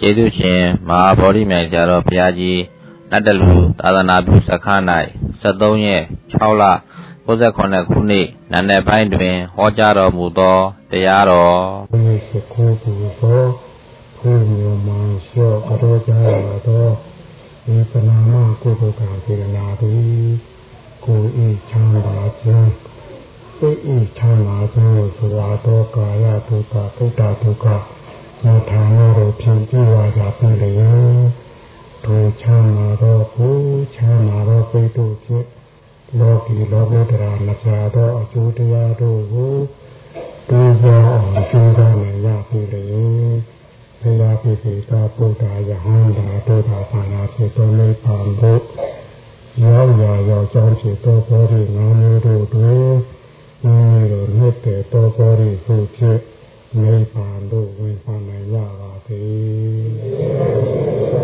ကျေးဇူးရှင်မဟာဗောဓိမြိုင်ဆရာတော်ဘုရားကြီးနတ်တလူသာသနာပြုစခန်း၌73ရက်6လ68ခုနှစ်နံနက်ပိုင်းတွင်ဟောကြားတော်မူသောတရားတော်စကုပုသောဘုရားမောင်ရှောအတော်ကြားရသောဒီပနာမကုသိုလ်ကံစေနာသည်ကိုဤချမ်းသာခြင်းကိုဤချမ်းသာခြင်းဆိုသောကာယဒုက္ခဒုက္ခဒုက္ခ သာထံတော်ဖြင့်ပြဝါကြပြီလေထိုချမ်းသာတော်ကိုချမ်းသာတော်ပိတုဖြင့်လောကီလောကုတ္တရာမကြာသောအကျိုးတရားတို့ကိုသိသောအကျိုးတော်နဲ့ရပြီလေဘုရားပိစိတာပုဒ္ဒါယဟန်တာတို့သာဘာနာဖြစ်သောနိဗ္ဗာန်ကိုရောရာရောကြောင့်ဖြစ်သောဘောဓိငါးမျိုးတို့တွင်ဤလိုနှစ်တဲ့သောဘောဓိဟုဖြစ် နိဗ္ဗာန်သို့ဝင်ဆောင်နိုင်ကြပါစေ။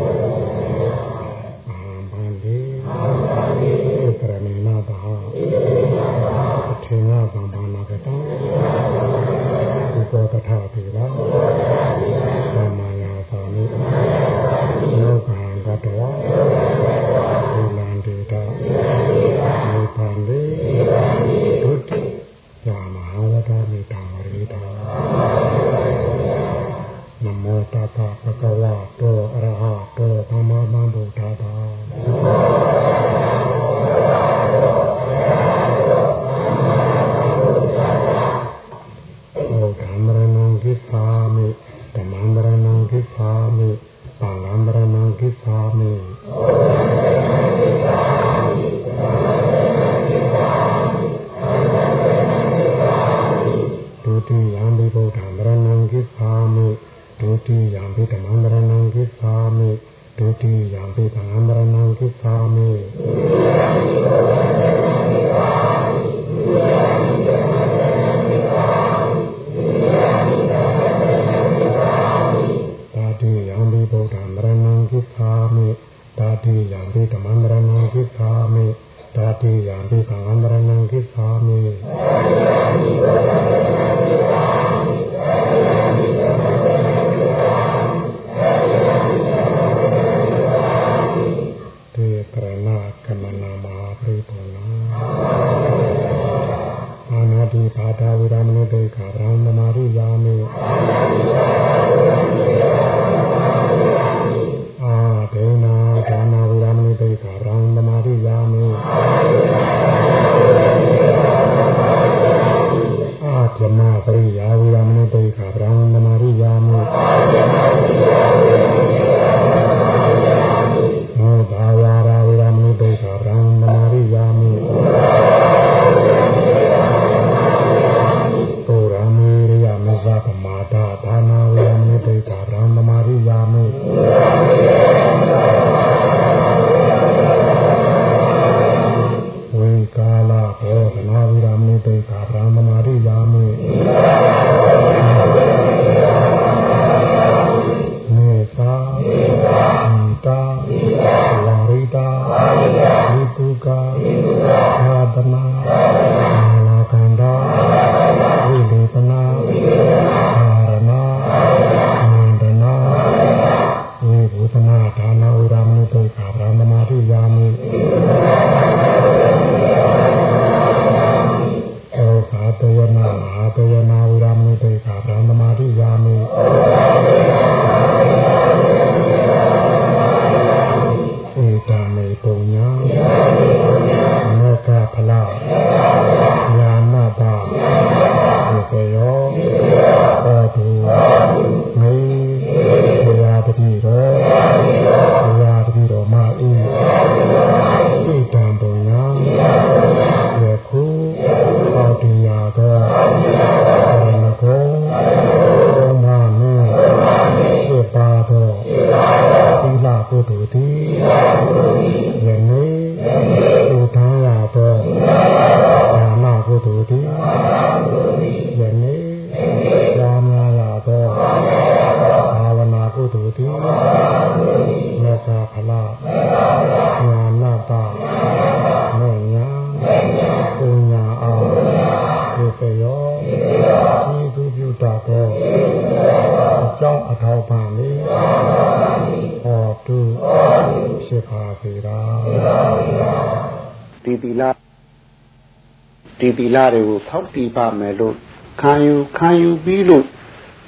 လာတွေကိုဖောက်တီးပါမယ်လို့ခံယူခံယူပြီးလို့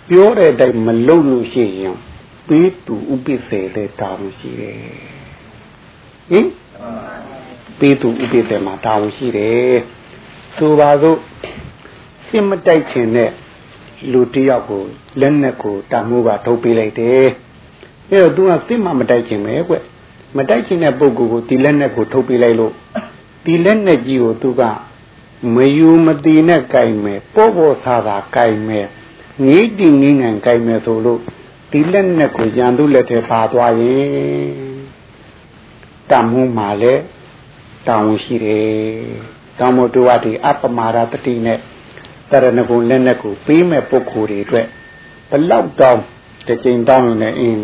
ပြောတဲ့အတိုင်းမလုပ်လို့ရှိရင်ပေးသူဥပိ္ပစေတဲ့တာဝန်ရှိတယ်ဟင်ပေးသူဥပိ္ပစေမှာတာဝန်ရှိတယ်ဆိုပါစို့စစ်မတိုက်ခြင်းနဲ့လူတယောက်ကိုလက်နဲ့ကိုတာမှုကထုတ်ပေးလိုက်တယ်အဲတော့သူကစစ်မှမတိုက်ခြင်းပဲကွမတိုက်ခြင်းတဲ့ပုဂ္ဂိုလ်ကိုဒီလက်နဲ့ကိုထုတ်ပေးလိုက်လို့ဒီလက်နဲ့ကြီးကိုသူက မယူမတီနဲ့ကြိုင်မယ်ပေါ်ပေါ်ဆာသာကြိုင်မယ်ငေးတီငင်းငံကြိုင်မယ်ဆိုလို့ဒီလက်နဲ့ကိုရန်သူလက်ထဲပါသွားရင်တမှုမှာလဲတောင်းရှိတယ်တောင်းမတူဝတိအပမာရတတိနဲ့တရဏဂုံလက်နဲ့ကိုပေးမဲ့ပုဂ္ဂိုလ်တွေအတွက်ဘလောက်တောင်းတစ်ချိန်တောင်းနေအင်း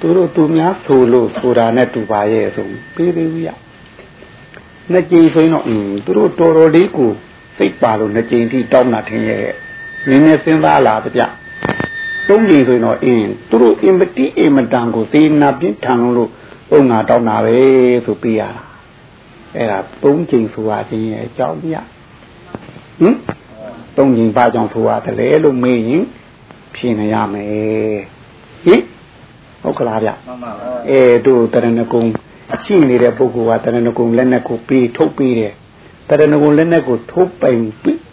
သူတို့သူများဆိုလို့ဆိုတာနဲ့တူပါရဲ့ဆိုပေးသေးဘူးရ နှစ်ကြိမ်ဆိုရင်တော့အင်းသူတို့တော်တော်လေးကိုစိတ်ပါလို့နှစ်ကြိမ်ထိတောင်းတာထင်ရဲ့နည်းနည်းစဉ်းစားလာတပြသုံးကြိမ်ဆိုရင်တော့အင်းသူတို့အင်မတိအင်မတန်ကိုသေနာပြင်းထန်လို့ပုံငါတောင်းတာပဲဆိုပြရတာအဲ့ဒါသုံးကြိမ်ဆိုရခြင်းရဲ့အကြောင်းပြဟင်သုံးကြိမ်ဘာကြောင့်ဆိုရတယ်လဲလို့မေးရင်ဖြေနေရမယ်ဟင်ဟုတ်ကလားဗျမှန်ပါပါအဲတို့တရဏဂုံ ရှိနေတဲ့ပုဂ္ဂိုလ်ကတရဏဂုံလက်နဲ့ကိုပေးထုတ်ပေးတယ်တရဏဂုံလက်နဲ့ကိုထုတ်ပိုင်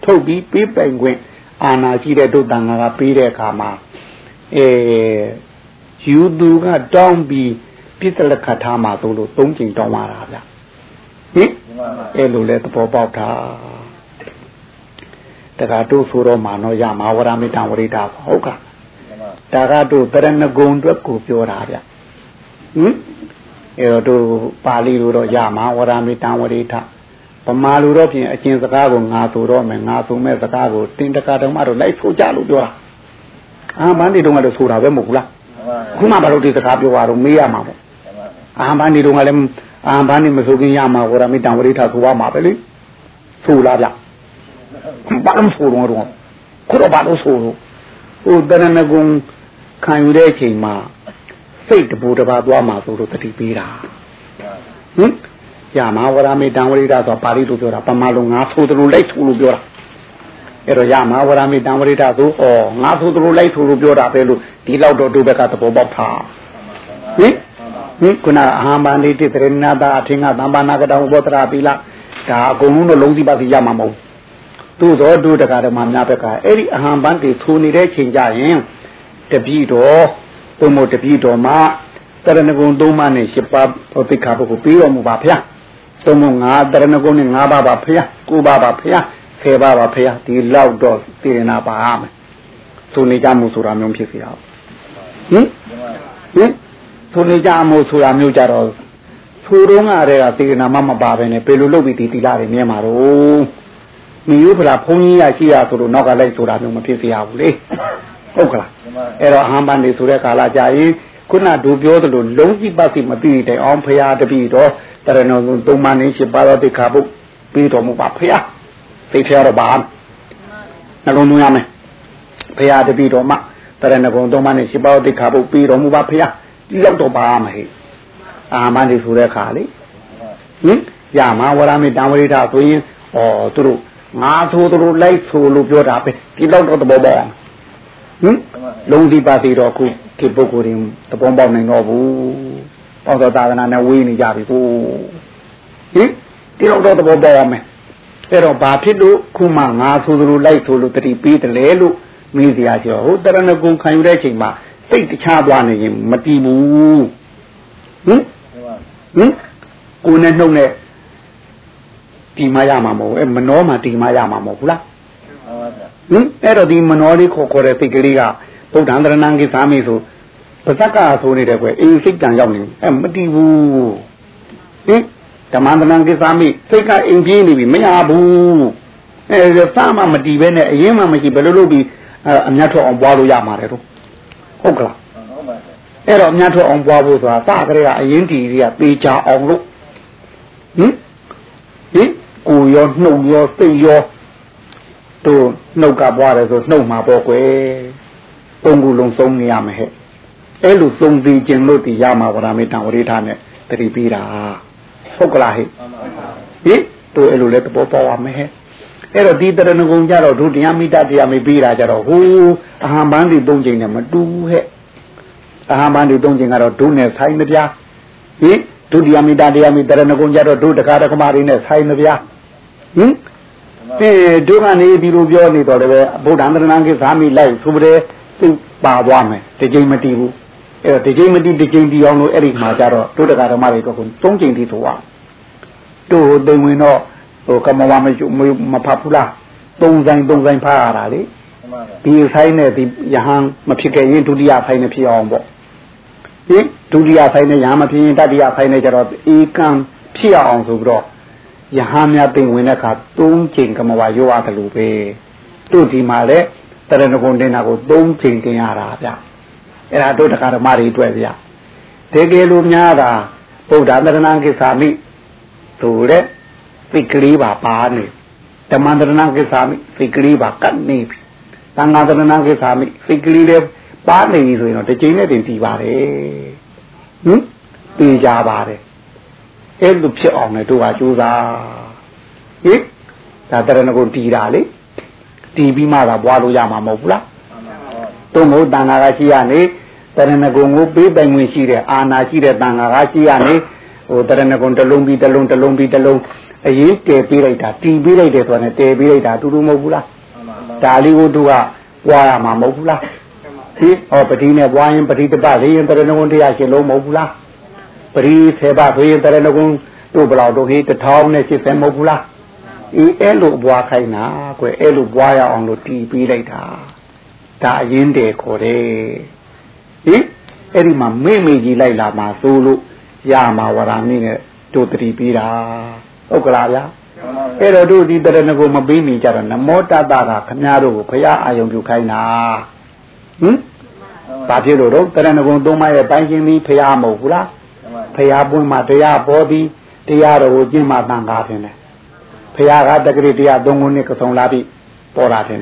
ထုတ်ပြီးပေးပိုင်ခွင့်အာနာရှိတဲ့တို့တန်ဃာကပေးတဲ့အခါမှာအဲယူသူကတောင်းပြီးပြစ်တလက်ခတ်ထားမှာသို့လို့သုံးချိန်တောင်းရတာဗျဟင်အဲလိုလဲသဘောပေါက်တာတက္ကတို့ဆိုတော့မာနောရမဝရမေတ္တဝရိတာဟုတ်ကဒါကတို့တရဏဂုံအတွက်ကိုပြောတာဗျဟင် အဲတော့တို့ပါဠိလိုတော့ရမဝရမေတ္တဝရိတာဗမာလူတော့ဖြင့်အကျင့်စကားကိုငါဆိုတော့မယ်ငါဆိုမဲ့စကားကိုတင်တကာတော်မှတော့လိုက်ဆိုကြလို့ပြောတာအာမန်းဒီတုန်းကလည်းဆိုတာပဲမဟုတ်ဘူးလားခုမှဘာလို့ဒီစကားပြောရတော့မေးရမှာပေါ့အာမန်းဒီတုန်းကလည်းအာမန်းဒီမဆိုခင်ရမှာဝရမေတ္တဝရိတာဆိုရမှာပဲလေဆိုလားဗျဘာလို့ဆိုတော့တော့ခုတော့ဘာလို့ဆိုတော့ဟိုတရဏဂုံခံယူတဲ့အချိန်မှာ စိတ်တပူတပါသွားမှာဆိုလို့တတိပေးတာဟင်ရမဝရမေတံဝရိဒဆိုပါဠိလိုပြောတာပမာလိုငါဆိုတယ်လို့လိုက်ဆိုလို့ပြောတာအဲ့တော့ရမဝရမေတံဝရိဒဆိုဩငါဆိုတယ်လို့လိုက်ဆိုလို့ပြောတာပဲလို့ဒီလောက်တော့တို့ဘက်ကသဘောပေါက်တာဟင်ဟင်ခုနအာဟံပါဏိတိတရဏတာအထင်ကသမ္ပါနာကတောဘောတရာပိလာဒါအကုန်လုံးတော့လုံးစီပါစီရမှာမဟုတ်သို့သောတို့တကာဓမ္မများဘက်ကအဲ့ဒီအဟံပန်းတွေထိုးနေတဲ့ချိန်ကြရင်တပည့်တော် သို့မဟုတ်တပည့်တော်မှာတရဏဂုံသုံးပါးနဲ့ရှစ်ပါးသိက္ခာပုဂ္ဂိုလ်ပြီးတော်မူပါဗျာသုံးမငါတရဏဂုံနဲ့ငါးပါးပါဖျားကိုးပါးပါဖျားဆယ်ပါးပါဖျားဒီလောက်တော့သိရနာပါမယ်သူနေကြမှုဆိုတာမျိုးဖြစ်စီအောင်ဟင်ဟင်သူနေကြမှုဆိုတာမျိုးကြတော့သူတော့ငါတဲ့ကသိရနာမမပါပဲနဲ့ဘယ်လိုလုပ်ပြီးဒီတိလာတွေမြင်မှာတော့မိယုဖလားဘုန်းကြီးရရှိရဆိုလို့နောက်ကလိုက်ဆိုတာမျိုးမဖြစ်စေရဘူးလေ ဟုတ်ကလားအဲ့တော့ဟန်ပန်နေဆိုတဲ့ကာလကြာရင်ခုနတို့ပြောသလိုလုံးကြည့်ပတ်စီမသိတဲ့အောင်ဖရာတပည့်တော်တရဏုံသုံးပါးနေရှိပါတော့တိခါပုတ်ပြီးတော်မူပါဖရာသိဖရာတော့ပါနှလုံးသွင်းရမယ်ဖရာတပည့်တော်မှတရဏဂုံသုံးပါးနေရှိပါတော့တိခါပုတ်ပြီးတော်မူပါဖရာဒီရောက်တော့ပါမဟဲ့အာမန်ဒီဆိုတဲ့ခါလေဟင်ရမှာဝရမေတံဝရိဒဆိုရင်ဩသူတို့ငါဆိုသူတို့လိုက်ဆိုလို့ပြောတာပဲဒီလောက်တော့သဘောပေါက် ဟင်လုံးဒီပါသေးတော့ခုဒီပုဂ္ဂိုလ်တွေသဘောပေါက်နိုင်တော့ဘူးပေါတော့သာသနာနဲ့ဝေးနေကြပြီကိုဟင်ဒီလောက်တော့သဘောပေါက်ရမယ်အဲ့တော့ဘာဖြစ်လို့ခုမှငါဆိုသူတို့လိုက်ဆိုလို့တတိပေးတယ်လေလို့မေးစရာကျော်ဟိုတရဏဂုံခံယူတဲ့အချိန်မှာစိတ်တခြားသွားနေရင်မတည်ဘူးဟင်ဟင်ကိုယ်နဲ့နှုတ်နဲ့တီမရမှာမဟုတ်အဲမနှောမှာတီမရမှာမဟုတ်ဘူးလား ဟင်အဲ့တော့ဒီမနှောလေးခေါ်ခေါ်တဲ့စိတ်ကလေးကဗုဒ္ဓံတရဏံကိသာမိဆိုပါဇက်ကဆိုနေတယ်ကွယ်အိမ်စိတ်တန်ရောက်နေအဲမတီးဘူးဟင်ဓမ္မတရဏံကိသာမိစိတ်ကအိမ်ပြေးနေပြီမရဘူးအဲစမှမတီးပဲနဲ့အရင်မှမရှိဘယ်လိုလုပ်ပြီးအမြတ်ထွက်အောင်ပွားလို့ရမှာလဲတော့ဟုတ်ကလားအဲ့တော့အမြတ်ထွက်အောင်ပွားဖို့ဆိုတာစကလေးကအရင်တီတွေကပေချအောင်လို့ဟင်ဟင်ကိုရောနှုတ်ရောစိတ်ရော တို့နှုတ်ကပွားတယ်ဆိုနှုတ်မှာပေါ့ကွယ်သုံးခုလုံးသုံးနေရမယ်ဟဲ့ဟအဲ့လိုသုံးပြီးခြင်းလို့ဒီရမှာဝရမေတ္တဝရိထာနဲ့တတိပြီးတာဟုတ်ကလားဟိဟိတို့အဲ့လိုလဲသဘောပေါက်ရမယ်အဲ့တော့ဒီတရဏဂုံကြတော့ဒုတိယမိတ္တတရားမိပြီးတာကြတော့ဟိုအဟံပန်းဒီသုံးချိန်နဲ့မတူဟဲ့အဟံပန်းဒီသုံးချိန်ကတော့ဒုနဲ့ဆိုင်မပြားဟိဒုတိယမိတ္တတရားမိတရဏဂုံကြတော့ဒုတကာတကမာတွေနဲ့ဆိုင်မပြားဟင် အဲဒုကနေဒီလိုပြောနေတော့လည်းဗုဒ္ဓံတရဏံကိသာမိလိုက်သူပတဲ့သူပါသွားမယ်ဒီချိန်မတည်ဘူးအဲ့တော့ဒီချိန်မတည်ဒီချိန်တည်အောင်လို့အဲ့ဒီမှာကြတော့ဒုတကာဓမ္မတွေတော့သုံးချိန်တည်သွားတို့တိမ်ဝင်တော့ဟိုကမဝမမဖတ်ဘူးလားသုံးဆိုင်သုံးဆိုင်ဖတ်ရတာလေဒီဆိုင်နဲ့ဒီယဟန်မဖြစ်ခဲ့ရင်ဒုတိယဆိုင်နဲ့ဖြစ်အောင်ပေါ့ဟင်ဒုတိယဆိုင်နဲ့ယဟန်မဖြစ်ရင်တတိယဆိုင်နဲ့ကျတော့ဧကံဖြစ်အောင်ဆိုပြီးတော့ ယဟန်များတင်ဝင်တဲ့အခါသုံးချိန်ကမဝရောရတယ်လို့ပဲတို့ဒီမှာလေတရဏဂုံတင်တာကိုသုံးချိန်တင်ရတာဗျအဲ့ဒါတို့တရားဓမ္မတွေတွေ့ဗျတကယ်လို့များတာဗုဒ္ဓသရဏံကိသာမိဆိုတဲ့စိတ်ကလေးပါပါနေဓမ္မန္တရဏကိသာမိစိတ်ကလေးပါကတ်နေပြီသံဃာတရဏကိသာမိစိတ်ကလေးလည်းပါနေပြီဆိုရင်တော့တစ်ချိန်နဲ့တင်ပြီးပါတယ်ဟင်ပြေးကြပါတယ် အဲ့လိုဖြစ်အောင်လည်းတို့ကကြိုးစားဟင်ဒါတရဏကိုတီးတာလေတီးပြီးမှသာဘွားလို့ရမှာမဟုတ်ဘူးလားတို့မို့တန်ဃာကရှိရနေတရဏဂုံကိုပေးပိုင်ဝင်ရှိတဲ့အာနာရှိတဲ့တန်ဃာကရှိရနေဟိုတရဏဂုံတစ်လုံးပြီးတစ်လုံးတစ်လုံးပြီးတစ်လုံးအရေးတည်ပေးလိုက်တာတီးပေးလိုက်တယ်ဆိုတာနဲ့တည်ပေးလိုက်တာတူတူမဟုတ်ဘူးလားဒါလေးကိုတို့ကပွားရမှာမဟုတ်ဘူးလားဒီဟောပတိနဲ့ပွားရင်ပတိတပလေးရင်တရဏဂုံတရားရှင်လုံးမဟုတ်ဘူးလား ပရိသေဘဆိုရင်တရဏဂုံတို့ဘလောက်တို့ဟေးတထောင်နဲ့80မဟုတ်ဘူးလားအေးအဲ့လိုပွားခိုင်းတာကွယ်အဲ့လိုပွားရအောင်လို့တီးပေးလိုက်တာဒါအရင်တည်းခေါ်တယ်ဟင်အဲ့ဒီမှာမေ့မေ့ကြီးလိုက်လာမှာသို့လို့ရမှာဝရမင်းနဲ့တို့တတိပေးတာဟုတ်ကလားဗျာအဲ့တော့တို့ဒီတရဏကိုမပေးမိကြတော့နမောတတကခမည်းတော်ကိုဘုရားအာယုံပြုခိုင်းတာဟင်ဘာဖြစ်လို့တော့တရဏဂုံသုံးပါးရဲ့ပိုင်းခြင်းပြီးဘုရားမဟုတ်ဘူးလား ဘုရားပွင့်မှာတရားပေါ်ပြီးတရားတော်ကိုကျင့်မှတန်ခါတယ်ဘုရားကတက္ကရီတရားသုံးခုနှစ်ကဆုံးလာပြီးပေါ်လာတယ်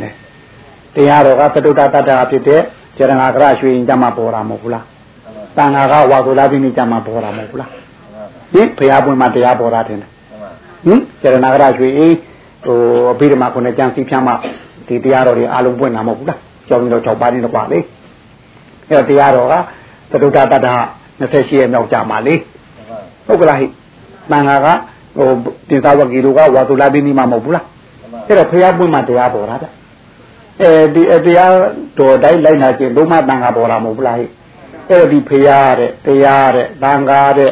တရားတော်ကသတုတ္တတတ္တဖြစ်တဲ့ကျရဏဂရရွှေရင်ကြမှာပေါ်တာမဟုတ်ဘူးလားတန်ခါကဝါဆိုလာပြီးနေကြမှာပေါ်တာမဟုတ်ဘူးလားဟင်ဘုရားပွင့်မှာတရားပေါ်တာတယ်ဟင်ကျရဏဂရရွှေအေးဟိုအဘိဓမ္မာခုနဲ့ကြံစီဖြန်းမှဒီတရားတော်တွေအလုံးပွင့်တာမဟုတ်ဘူးလားကြောင်းပြီးတော့၆ပါးနေတော့ပါလေအဲ့တော့တရားတော်ကသတုတ္တတတ္တ 28ရဲ့မြောက်ကြမှာလေဟုတ်ကလားဟိတန်ခါကဟိုတင်သာဝကီတို့ကဝါဆိုလာပြီးနေမှာမဟုတ်ဘူးလားအဲ့တော့ဘုရားပွင့်မှာတရားပေါ်တာဗျအဲဒီတရားတော်တိုင်းလိုက်နာခြင်းလုံးမတန်ခါပေါ်တာမဟုတ်ဘူးလားဟိအဲ့ဒီဖရာတဲ့တရားတဲ့တန်ခါတဲ့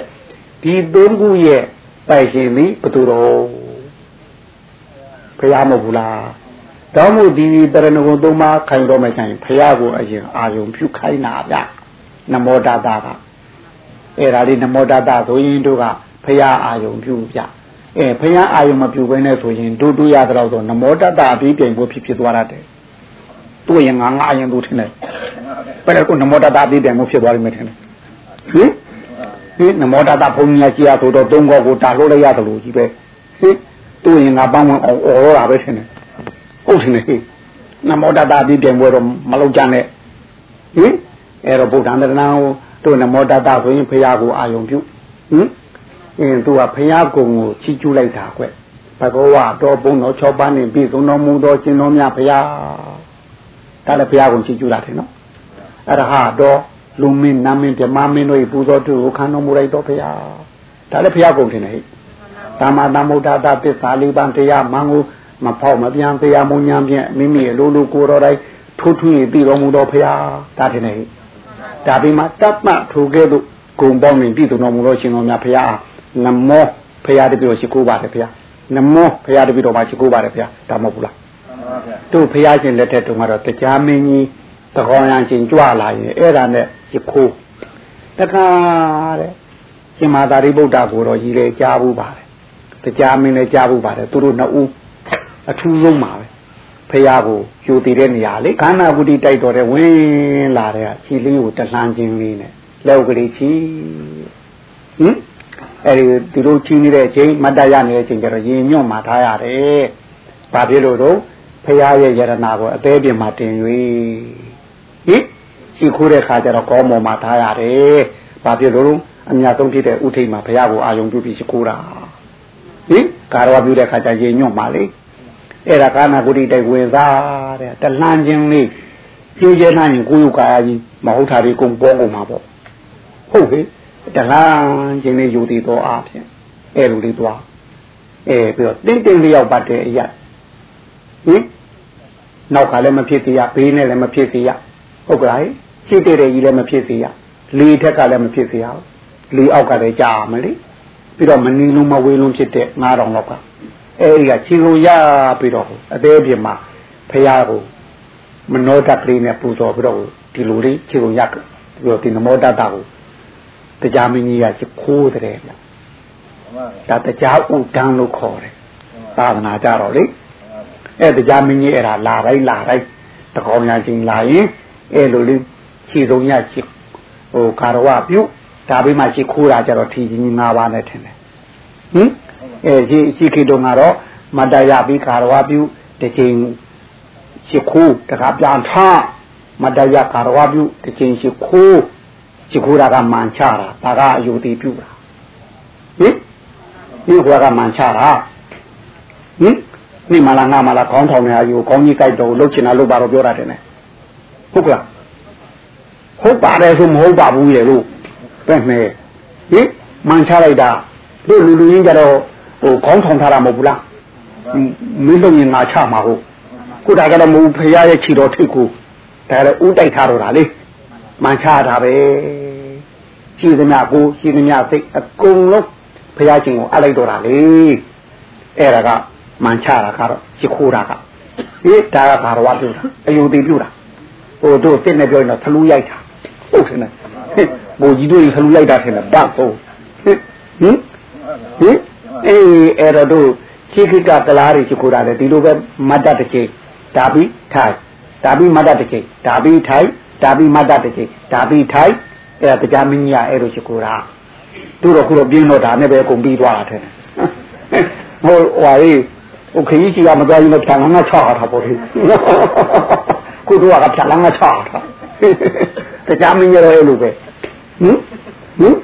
ဒီသုံးခုရဲ့ပိုက်ရှင်သည်ဘသူတော်ဖရာမဟုတ်ဘူးလားတောင်းမှုဒီတရဏဂုံသုံးပါးခိုင်တော့မယ်ဆိုင်ဖရာကိုအရင်အာယုံပြုခိုင်းတာဗျနမောတတာက အဲ့ဒါလေးနမောတတာဆိုရင်တို့ကဖရာအာယုံပြုဗျအဲဖရာအာယုံမပြုဘဲနဲ့ဆိုရင်တို့တို့ရတဲ့တော့နမောတတာအပြီးပြင်ဖို့ဖြစ်ဖြစ်သွားတယ်တို့ရင်ငါငါအရင်တို့ထင်တယ်ဘယ်လိုနမောတတာအပြီးပြင်ဖို့ဖြစ်သွားလိမ့်မယ်ထင်တယ်ဟင်ဟင်နမောတတာဘုံညာကြီးရဆိုတော့သုံးခေါ်ကိုတာလို့လိုက်ရတယ်လို့ကြီးပဲဟင်တို့ရင်ငါပန်းဝင်အောင်အော်တာပဲထင်တယ်ဟုတ်တယ်ဟင်နမောတတာအပြီးပြင်ဖို့တော့မလုပ်ကြနဲ့ဟင်အဲ့တော့ဗုဒ္ဓံတရဏကို တို့နမောတတာဆိုရင်ဖရာကိုအာယုံပြုဟင်အင်းသူကဖရာကုံကိုချီးကျူးလိုက်တာကွဘဂဝါတော်ဘုံတော်6ပါးနဲ့ပြည့်စုံတော်မူသောရှင်တော်မြတ်ဖရာဒါလည်းဘုရားကိုချီးကျူးတာတယ်နော်အရဟတော်လူမင်းနာမင်းဓမ္မမင်းတို့ပူဇော်သူကိုခံတော်မူလိုက်တော့ဘုရားဒါလည်းဘုရားကုန်တယ်ဟဲ့တာမတမုဒ္ဒတာသစ္စာလေးပါးတရားမန်ကိုမဖောက်မပြန်တရားမုံညာဖြင့်မိမိအလိုလိုကိုတော်တိုင်းထိုးထွင်းပြီးတော်မူတော်ဘုရားဒါတယ်ဟဲ့ ဒါပြီးမှတတ်မှထိုကဲ့သို့ဂုံပေါင်းနေပြည်တော်မူတော်ရှင်တော်များဘုရားနမောဘုရားတပည့်တော်ရှိခိုးပါတယ်ဘုရားနမောဘုရားတပည့်တော်မှာရှိခိုးပါတယ်ဘုရားဒါမဟုတ်ဘူးလားတို့ဘုရားရှင်လက်ထက်တုန်းကတော့တရားမင်းကြီးတကောင်းရန်ချင်းကြွလာရင်အဲ့ဒါနဲ့ရခိုးတခါတဲ့ရှင်မာသာရိပုတ္တကိုတော့ကြီးလေကြားဘူးပါတယ်တရားမင်းလည်းကြားဘူးပါတယ်သူတို့နှစ်ဦးအထူးဆုံးပါပဲ ဖះကိုယူတည်တဲ့နေရာလေခန္ဓာကုတိတိုက်တော်တဲ့ဝင်လာတဲ့ခြေလေးကိုတလှမ်းခြင်းလေးနဲ့လက်ကလေးချီဟင်အဲဒီသူတို့ချီနေတဲ့အချိန်မတ်တရနေတဲ့အချိန်ကျတော့ရင်ညွန့်မှထားရတယ်။ဘာဖြစ်လို့တော့ဖရာရဲ့ယရနာကိုအသေးပြင်မှာတင်၍ဟင်ရှိခိုးတဲ့ခါကျတော့ကောမော်မှာထားရတယ်ဘာဖြစ်လို့အများဆုံးဖြစ်တဲ့ဥထိတ်မှာဘုရားကိုအာယုံပြုပြီးရှိခိုးတာဟင်ကာရဝပြုတဲ့ခါကျရေညွန့်ပါလေ အဲ့ဒါကာနာဂုတိတိုက်ဝင်စားတဲ့တလှမ်းခြင်းလေးကျိုးကျဲနိုင်ရင်ကိုယ်ယူကာယကြီးမဟုတ်တာတွေကုန်ပေါ်ကုန်မှာပေါ့ဟုတ်ပြီတလှမ်းခြင်းလေးယူတည်သောအားဖြင့်အဲ့လိုလေးသွားအဲပြီးတော့တင်းတင်းလျောက်ပတ်တဲ့အရာဟင်နောက်ကလည်းမဖြစ်သေးရဘေးနဲ့လည်းမဖြစ်သေးရဟုတ်ကဲ့ရှိတဲ့တဲ့ကြီးလည်းမဖြစ်သေးရလေထက်ကလည်းမဖြစ်သေးရလေအောက်ကလည်းကြာမလေပြီးတော့မနီလုံးမဝေးလုံးဖြစ်တဲ့9000လောက်က အဲဒီကခြေကိုရပြီးတော့အသေးပြမှာဖရာကိုမနောတကလေးနဲ့ပူဇော်ပြီးတော့ဒီလိုလေးခြေကိုရပြီးတော့ဒီနမောတတကိုတရားမင်းကြီးကခိုးတယ်ဗျဒါတရားဥဒန်းလို့ခေါ်တယ်သာသနာကြတော့လေအဲတရားမင်းကြီးအဲ့ဒါလာတိုင်းလာတိုင်းတကောင်းများချင်းလာရင်အဲလိုလေးခြေဆုံးရခြေဟိုကာရဝပြုဒါပြီးမှရှိခိုးတာကြတော့ထီကြီး၅ပါးနဲ့ထင်တယ်ဟင် အဲရှိရှိခေတုံကတော့မတရပြီးကာရဝပြုတစ်ချိန်ရှိခိုးတခါပြန်ထမတရကာရဝပြုတစ်ချိန်ရှိခိုးရှိခိုးတာကမှန်ချတာဒါကအယူတည်ပြုတာဟင်ဒီကွာကမှန်ချတာဟင်နိမလာငါမလာခေါင်းထောင်နေအယူခေါင်းကြီးကြိုက်တော့လှုပ်ချင်တာလှုပ်ပါတော့ပြောတာတယ်နဲ့ဟုတ်ကလားဟုတ်ပါတယ်ဆိုမဟုတ်ပါဘူးလေလို့တဲ့နဲ့ဟင်မှန်ချလိုက်တာတို့လူလူရင်းကြတော့ ဟိုခေါင်းထောင်ထားတာမဟုတ်ဘူးလားမင်းလုံရင်ငါချမှာဟုတ်ခုဒါကြတော့မဟုတ်ဖရာရဲ့ခြေတော်ထိတ်ကိုဒါလည်းဥတိုက်ထားတော့တာလေမှန်ချတာပဲရှိသမျှကိုရှိသမျှစိတ်အကုန်လုံးဖရာရှင်ကိုအလိုက်တော့တာလေအဲ့ဒါကမှန်ချတာကတော့ချစ်ခိုးတာကဒီဒါကဘာတော်ဝပြုတာအယုံတည်ပြုတာဟိုတို့တစ်နဲ့ပြောရင်တော့သလူရိုက်တာဟုတ်တယ်နဲ့ဘိုလ်ကြီးတို့သလူရိုက်တာထင်တယ်ပတ်ဟုတ်ဟင်ဟင် အေးအဲ့တော့တို့ချိခိကကလားတွေချစ်ခိုးတာလေဒီလိုပဲမတ်တတစ်ချိန်ဒါပြီးထိုင်ဒါပြီးမတ်တတစ်ချိန်ဒါပြီးထိုင်ဒါပြီးမတ်တတစ်ချိန်ဒါပြီးထိုင်အဲ့ဒါတရားမင်းကြီးကအဲ့လိုချစ်ခိုးတာတို့တော့ခုတော့ပြင်းတော့ဒါနဲ့ပဲအကုန်ပြီးသွားတာတဲ့ဟိုဟွာရေးဟိုခကြီးကြီးကမသွားရင်တော့ဖြာလန်းကချတာပေါ့လေခုတို့ကဖြာလန်းကချတာတရားမင်းကြီးတော့အဲ့လိုပဲဟင်ဟင်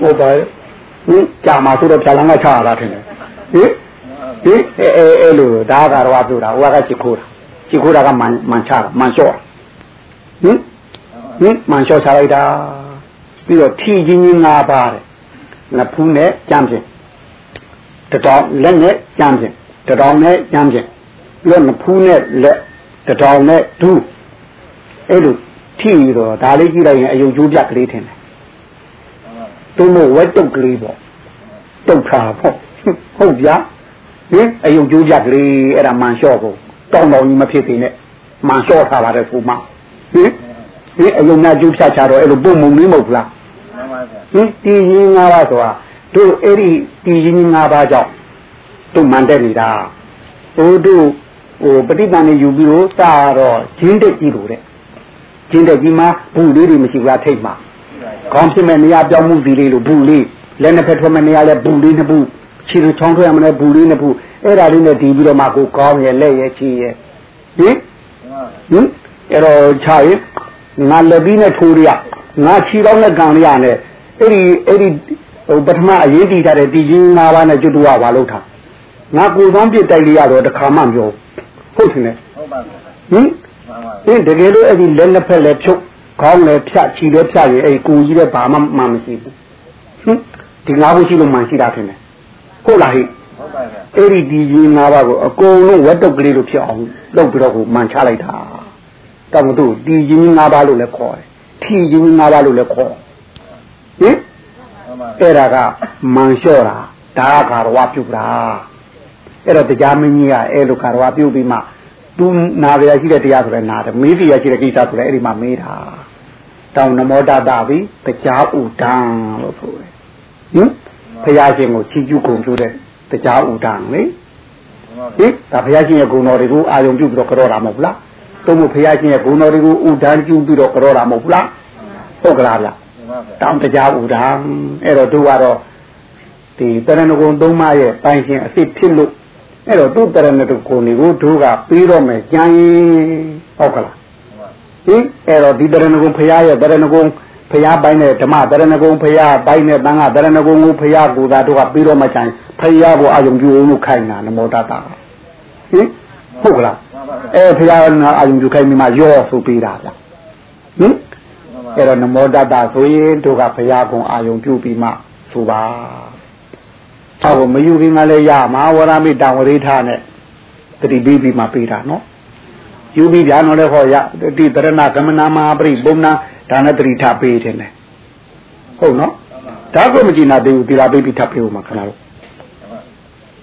ဟိုပါ ဟင်ကြာမှာဆိုတော့ဖြာလန်းကချတာထင်တယ်ဟင်ဟင်အဲအဲအဲလိုဒါကတော့ပြောတာဟိုကချစ်ခိုးတာချစ်ခိုးတာကမန်မန်ချတာမန်လျှော့ဟင်ဟင်မန်လျှော့ချလိုက်တာပြီးတော့ထီချင်းချင်း၅ပါးတဲ့နဖူးနဲ့ကြမ်းဖြင့်တတော်လက်နဲ့ကြမ်းဖြင့်တတော်နဲ့ကြမ်းဖြင့်ပြီးတော့နဖူးနဲ့လက်တတော်နဲ့ဒူးအဲ့လိုထိတော့ဒါလေးကြည့်လိုက်ရင်အယုံကျိုးပြကလေးထင်တယ် သူ့မို့ဝက်တုတ်ကလေးပေါ့တုတ်ခါပေါ့ဟုတ်ဗျာဟင်အယုံကျိုးပြကလေးအဲ့ဒါမန်လျှော့ကိုတောင်းတောင်းကြီးမဖြစ်သေးနဲ့မန်လျှော့ထားပါတယ်ကိုမဟင်ဒီအယုံနာကျိုးဖြတ်ချတော့အဲ့လိုပုံမုံလေးမဟုတ်လားဟင်တည်ရင်၅ပါးဆိုတာတို့အဲ့ဒီတည်ရင်၅ပါးကြောင့်တို့မန်တက်နေတာဟိုတို့ဟိုပဋိပန္နေယူပြီးတော့တာတော့ဂျင်းတက်ကြီးလို့တဲ့ဂျင်းတက်ကြီးမှာဘူးလေးတွေမရှိဘူးလားထိတ်မှာ ခေါင်းဖြစ်မဲ့နေရာပြောင်းမှုစီလေးလို့ဘူးလေးလက်နှစ်ဖက်ထွက်မဲ့နေရာလဲဘူးလေးနှစ်ဘူးခြေချောင်းထွက်ရမလဲဘူးလေးနှစ်ဘူးအဲ့ဒါလေးနဲ့ဒီပြီးတော့မှကိုကောင်းရဲ့လက်ရဲ့ခြေရဲ့ဟင်ဟင်အဲ့တော့ခြာရင်ငါလက်ပြီးနဲ့ထိုးရငါခြေတော်နဲ့ကန်ရနဲ့အဲ့ဒီအဲ့ဒီဟိုပထမအရင်တည်ထားတဲ့တည်ခြင်း၅ပါးနဲ့ကျွတ်တူကဘာလို့ထားငါကိုယ်သောပြစ်တိုက်လိုက်ရတော့တခါမှမပြောဟုတ်တယ်ဟုတ်ပါဘူးဟင်ဟင်တကယ်လို့အဲ့ဒီလက်နှစ်ဖက်လည်းဖြုတ် ခေါင်းလည်းဖြတ်ခြေလည်းဖြတ်ရင်အဲ့ဒီကိုကြီးလည်းဘာမှမှမရှိဘူးဟင်ဒီငါးခုရှိလို့မှရှိတာထင်တယ်ဟုတ်လားဟိဟုတ်ပါရဲ့အဲ့ဒီဒီကြီး၅ပါးကိုအကုန်လုံးဝတ်တုတ်ကလေးလိုဖြစ်အောင်လုပ်ပြီးတော့ကိုမှန်ချလိုက်တာတောင်တို့ဒီကြီး၅ပါးလို့လည်းခေါ်တယ်ထီကြီး၅ပါးလို့လည်းခေါ်ဟင်အဲ့ဒါကမှန်လျှော့တာဒါကကာရဝပြုတ်တာအဲ့တော့တရားမင်းကြီးကအဲ့လိုကာရဝပြုတ်ပြီးမှသူနာရရှိတဲ့တရားဆိုလဲနာတယ်မေးပြရရှိတဲ့ကိစ္စဆိုလဲအဲ့ဒီမှာမေးတာ တောင်နမောတတာပြီးတရားဥဒံလို့ဆိုတယ်ဟင်ဘုရားရှင်ကိုချီးကျူးဂုဏ်ပြုတဲ့တရားဥဒံလေဟင်ဒါဘုရားရှင်ရဲ့ဂုဏ်တော်တွေကိုအာယုံပြုပြီးတော့ကြောတာမဟုတ်လားတို့မို့ဘုရားရှင်ရဲ့ဂုဏ်တော်တွေကိုဥဒံပြုပြီးတော့ကြောတာမဟုတ်လားဟုတ်ကလားဗျတောင်တရားဥဒံအဲ့တော့တို့ကတော့ဒီတရဏဂုံသုံးပါးရဲ့ပိုင်ရှင်အစ်စ်ဖြစ်လို့အဲ့တော့သူ့တရဏတုကိုနေကိုတို့ကပြီးတော့မယ်ကြံရင်ဟုတ်ကလား ဟဟင်အဲ့တော့ဒီတရဏဂုံဖရာရဲ့တရဏဂုံဖရာပိုင်းနဲ့ဓမ္မတရဏဂုံဖရာပိုင်းနဲ့တန်ခါတရဏဂုံကိုဖရာကိုသာတို့ကပြီးတော့မှချိုင်ဖရာကိုအာယုံပြုအောင်လို့ခိုင်းတာနမောတတာဟင်ဟုတ်ကလားအဲဖရာအာယုံပြုခိုင်းမိမှရောဆိုပေးတာဗျဟင်အဲ့တော့နမောတတာဆိုရင်တို့ကဖရာကုံအာယုံပြုပြီးမှဆိုပါအော်မယူခင်ကလည်းရမှာဝရမိတံဝရိထနဲ့တတိပြီးပြီးမှပေးတာနော် ယူပြီးဗျာနော်လေဟောရတိတရဏကမနာမဟာပရိပုံနာဒါနဲ့တတိထပေးတယ်လေဟုတ်နော်ဒါကိုမကြည့်နာသေးဘူးတိလာပေးပြီးထပ်ပေးဦးမှာခဏတော့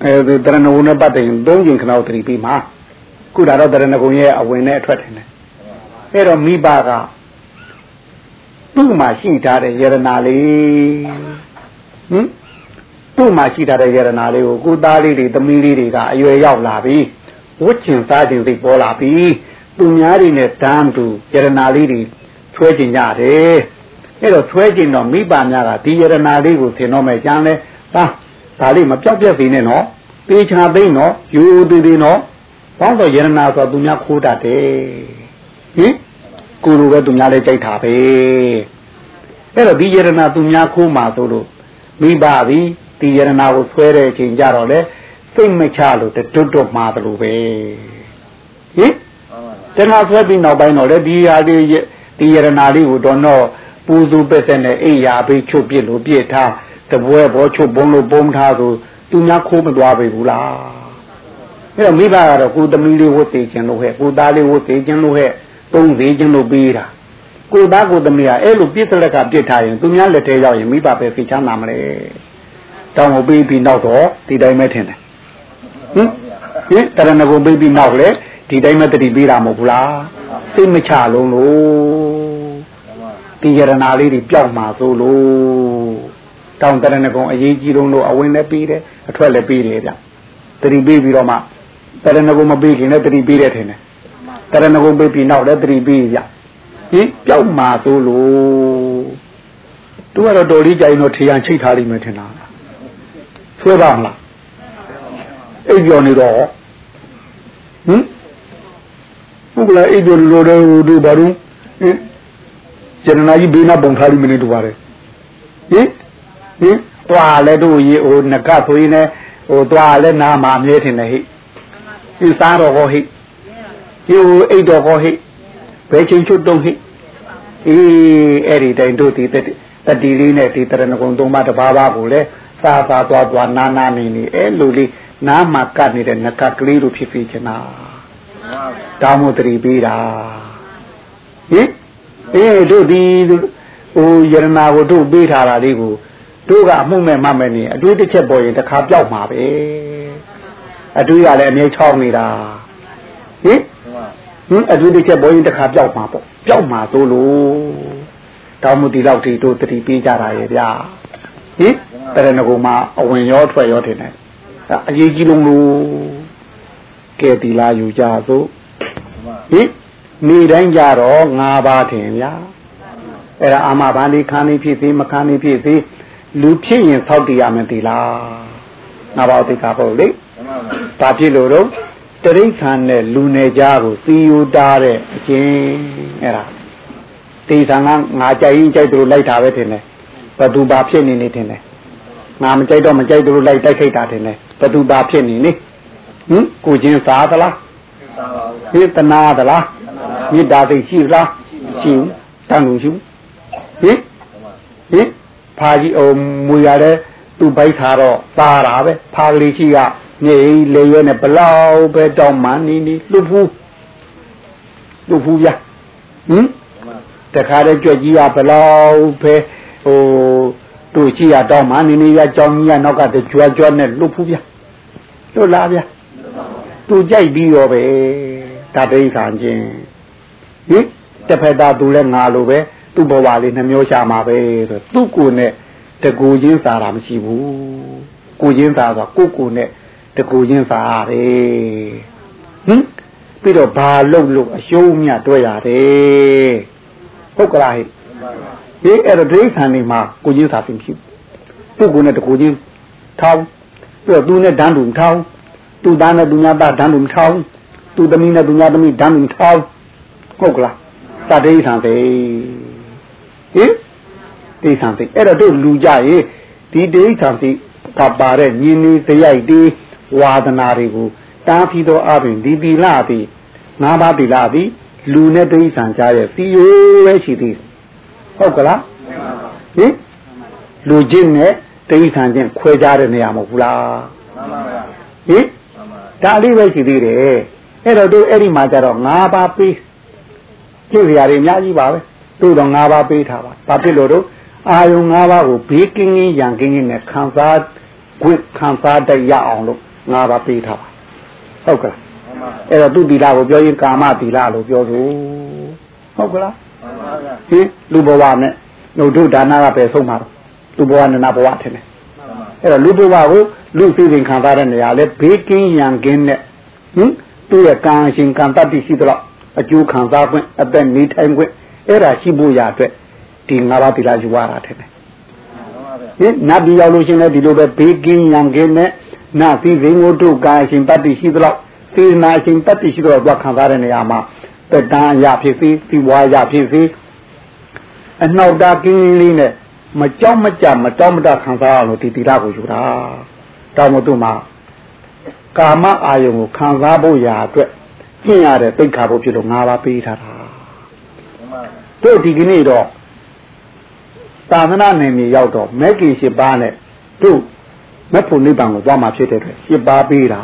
အဲဒီတရဏဂုံနဲ့ပတ်တယ်သုံးကျင်ခဏတော့တတိပြီးမှာခုဒါတော့တရဏဂုံရဲ့အဝင်နဲ့အထွက်တယ်လေအဲ့တော့မိဘကသူ့မှာရှိထားတဲ့ယရနာလေးဟင်သူ့မှာရှိထားတဲ့ယရနာလေးကိုကိုသားလေးတွေသမီးလေးတွေကအရွယ်ရောက်လာပြီ ဝတ်ကျင်စားခြင်းသိပေါ်လာပြီသူများတွေနဲ့တန်းတူယရနာလေးတွေဆွဲကျင်ကြတယ်အဲ့တော့ဆွဲကျင်တော့မိဘများကဒီယရနာလေးကိုသင်တော့မယ်ကျန်လဲပါဒါလေးမပြောက်ပြက်သေးနဲ့နော်ပေချာသိမ့်နော်ယူယူသေးသေးနော်ဘောင်းတော့ယရနာဆိုသူများခိုးတတ်တယ်ဟင်ကိုလိုပဲသူများလည်းကြိုက်တာပဲအဲ့တော့ဒီယရနာသူများခိုးမှာဆိုလို့မိဘသည်ဒီယရနာကိုဆွဲတဲ့အချိန်ကြတော့လေ စိတ်မချလို့တွတ်တွတ်မှာတယ်လို့ပဲဟင်တဏှာဆွဲပြီးနောက်ပိုင်းတော့လေဒီဟာလေးဒီယရနာလေးကိုတော့တော့ပူစုပက်တဲ့နဲ့အိယာဘေးချုပ်ပြစ်လို့ပြစ်ထားတပွဲဘောချုပ်ဘုံလို့ပုံထားဆိုသူများခိုးမသွားပေဘူးလားအဲ့တော့မိဘကတော့ကိုသမီးလေးဝတ်သေးခြင်းလို့ဟဲ့ကိုသားလေးဝတ်သေးခြင်းလို့ဟဲ့သုံးသေးခြင်းလို့ပေးတာကိုသားကိုသမီးကအဲ့လိုပြစ်စလက်ကပြစ်ထားရင်သူများလက်ထဲရောက်ရင်မိဘပဲဖိချမ်းနာမလဲတောင်းကိုပေးပြီးနောက်တော့ဒီတိုင်းပဲထင်တယ် ဟင်ဟင်တရဏဂုံပေးပြီးနောက်လေဒီတိုင်းပဲတတိပေးတာမဟုတ်ဘူးလားစိတ်မချလုံးလို့ဒီယရနာလေးတွေပျောက်မှာသို့လို့တောင်းတရဏဂုံအရေးကြီးလုံးလို့အဝင်လည်းပေးတယ်အထွက်လည်းပေးတယ်ဗျတတိပေးပြီးတော့မှတရဏဂုံမပေးခင်လည်းတတိပေးတယ်ထင်တယ်တရဏဂုံပေးပြီးနောက်လည်းတတိပေးဗျဟင်ပျောက်မှာသို့လို့သူကတော့တော်လေးကြိုင်တော့ထေရန်ချိတ်ထားလိမ့်မယ်ထင်တာဆွဲပါမလား အိပ်ပြောနေတော့ဟင်ဟုတ်လားအိပ်ပြောလို့တော့ဟိုတို့ဘာလို့ဟင်ကျန်နာကြီးဘေးနာပုံထားလိမ့်မယ်နေတူပါတယ်ဟင်ဟင်တွာလဲတို့ရေဟိုငကဆိုရင်လည်းဟိုတွာလဲနာမှာအမြဲထင်တယ်ဟိဒီစားတော့ဟောဟိဒီဟိုအိတ်တော့ဟောဟိဘယ်ချိန်ချွတ်တော့ဟိအေးအဲ့ဒီတိုင်တို့ဒီတတိလေးနဲ့ဒီတရဏဂုံသုံးပါးတပါးပါကိုလေစားစားသွားသွားနာနာနေနေအဲ့လိုလေး နားမှာကတ်နေတဲ့ငကကလေးတို့ဖြစ်ဖြစ်ချင်တာတောင်းမတရီပေးတာဟင်အေးတို့ဒီဟိုယရနာကိုတို့ပေးထားတာလေးကိုတို့ကအမှုမဲ့မမဲ့နေအတွေးတစ်ချက်ပေါ်ရင်တစ်ခါပြောက်မှာပဲအတွေးကလည်းအမြဲချောင်းနေတာဟင်ဟင်အတွေးတစ်ချက်ပေါ်ရင်တစ်ခါပြောက်မှာပေါ့ပြောက်မှာသို့လို့တောင်းမတီလောက်ဒီတို့တတိပေးကြတာရဲ့ဗျာဟင်တရဏဂုံမှာအဝင်ရောထွက်ရောတင်တယ် အရေးကြီးလုံးလို့ကဲတီလာယူကြသို့ဟင်နေတိုင်းကြတော့၅ပါးထင်ဗျာအဲ့ဒါအာမဘာလေးခန်းလေးဖြစ်သေးမခန်းလေးဖြစ်သေးလူဖြစ်ရင်သောက်တည်ရမယ်တီလားငါပါသိကပေါ့လေဒါဖြစ်လို့တော့တရိษံနဲ့လူနယ်ကြားကိုစီယူတာတဲ့အချင်းအဲ့ဒါတေသံကငါကြိုက်ရင်ကြိုက်သူလိုက်တာပဲထင်တယ်ဘသူဘာဖြစ်နေနေထင်တယ်ငါမကြိုက်တော့မကြိုက်သူလိုက်တိုက်ခိုက်တာထင်တယ် ဘသူဘာဖြစ်နေနေဟင်ကိုချင်းစားသလားဟိတနာသလားမေတ္တာသိရှိသလားရှိဘူးတန်လို့ရှိဘူးဟင်ဟင်ဖာကြီးအောင်မူရတဲ့သူ့ဘိုက်ထားတော့သားတာပဲဖာကလေးရှိကနေလေရွနဲ့ဘလောက်ပဲတောင်းမှနေနေလွတ်ဖူးလွတ်ဖူးပြဟင်တခါတည်းကြွက်ကြီးကဘလောက်ပဲဟို တို့ကြည့်ရတော့မှနေနေရကြောင်းကြီးကနောက်ကတကြွကြွနဲ့လွတ်ဖူးပြလွတ်လားဗျသူကြိုက်ပြီးရောပဲဒါဒိဋ္ဌာန်ချင်းဟင်တစ်ဖက်သားသူလည်းငါလိုပဲသူ့ဘဝလေးနှမျိုးရှာမှာပဲဆိုသူ့ကိုယ်နဲ့တကူချင်းစားတာမရှိဘူးကိုချင်းစားဆိုကိုကိုနဲ့တကူချင်းစားရတယ်ဟင်ပြီးတော့ဘာလုပ်လို့အရှုံးမြတ်တွေ့ရတယ်ဟုတ်ကလားဟဲ့ ဒီအဲ့တော့ဒိဋ္ဌာန်နေမှာကိုချင်းစားဖြစ်ဖြစ်သူ့ကိုနဲ့တကူချင်းထောင်းပြီးတော့သူနဲ့ဓာန်တူထောင်းသူ့သားနဲ့သူများသားဓာန်တူထောင်းသူ့သမီးနဲ့သူများသမီးဓာန်တူထောင်းဟုတ်ကလားဟတတိဋ္ဌံသိဟင်တိဋ္ဌံသိအဲ့တော့တို့လူကြရေဒီတိဋ္ဌံသိကပါတဲ့ညင်းနေတရိုက်ဒီဝါဒနာတွေကိုတားပြီးတော့အပြင်ဒီတိလသည်ငါးပါးတိလသည်လူနဲ့တိဋ္ဌံကြားရဲ့စီရိုးပဲရှိသေး ဟုတ်ကလားဟင်လူချင်းနဲ့တိဋ္ဌံချင်းခွဲခြားတဲ့နေရာမဟုတ်ဘူးလားမှန်ပါဗျာဟင်ဒါလေးပဲရှိသေးတယ်အဲ့တော့တို့အဲ့ဒီမှာကျတော့၅ပါးပေးကြည့်ရရအများကြီးပါပဲတို့တော့၅ပါးပေးထားပါဘာဖြစ်လို့တို့အာယုံ၅ပါးကိုဘေးကင်းကင်းရန်ကင်းကင်းနဲ့ခံစားခွင့်ခံစားတတ်ရအောင်လို့၅ပါးပေးထားပါဟုတ်ကဲ့အဲ့တော့သူတိလာကိုပြောရင်ကာမတိလာလို့ပြောဆိုဟုတ်ကလား ဟင်လူဘဝနဲ့နှုတ်တို့ဒါနကပဲဆုံးမှာတော့လူဘဝနဲ့နာဘဝထင်တယ်အဲ့တော့လူဘဝကိုလူစိစဉ်ခံစားတဲ့နေရာလဲဘေးကင်းရန်ကင်းနဲ့ဟင်သူ့ရဲ့ကံရှင်ကံတတ္တိရှိတော့အကျိုးခံစားခွင့်အသက်နေထိုင်ခွင့်အဲ့ဒါရှိဖို့ရအတွက်ဒီငါးပါးသီလယူရတာထင်တယ်ဟင်နတ်ပြည်ရောက်လို့ရှင်လည်းဒီလိုပဲဘေးကင်းရန်ကင်းနဲ့နာသီစိန်ကိုတို့ကံရှင်တတ္တိရှိတော့သေနာရှင်တတ္တိရှိတော့သူခံစားတဲ့နေရာမှာ တက်တန်းရဖြစ်စေသီဝါရဖြစ်စေအနှောက်တာကင်းလေးနဲ့မကြောက်မကြမတောင်းမတခံစားရလို့ဒီတိရကိုယူတာတောင်းမသူ့မှာကာမအာယုံကိုခံစားဖို့ရာအတွက်ကျင့်ရတဲ့သိက္ခာဖို့ဖြစ်လို့၅ပါးပေးထားတာတို့ဒီကနေ့တော့သာသနာနယ်မြေရောက်တော့မက်ကင်၈ပါးနဲ့တို့မက်ဖို့နိဗ္ဗာန်ကိုသွားမှာဖြစ်တဲ့အတွက်၈ပါးပေးတာ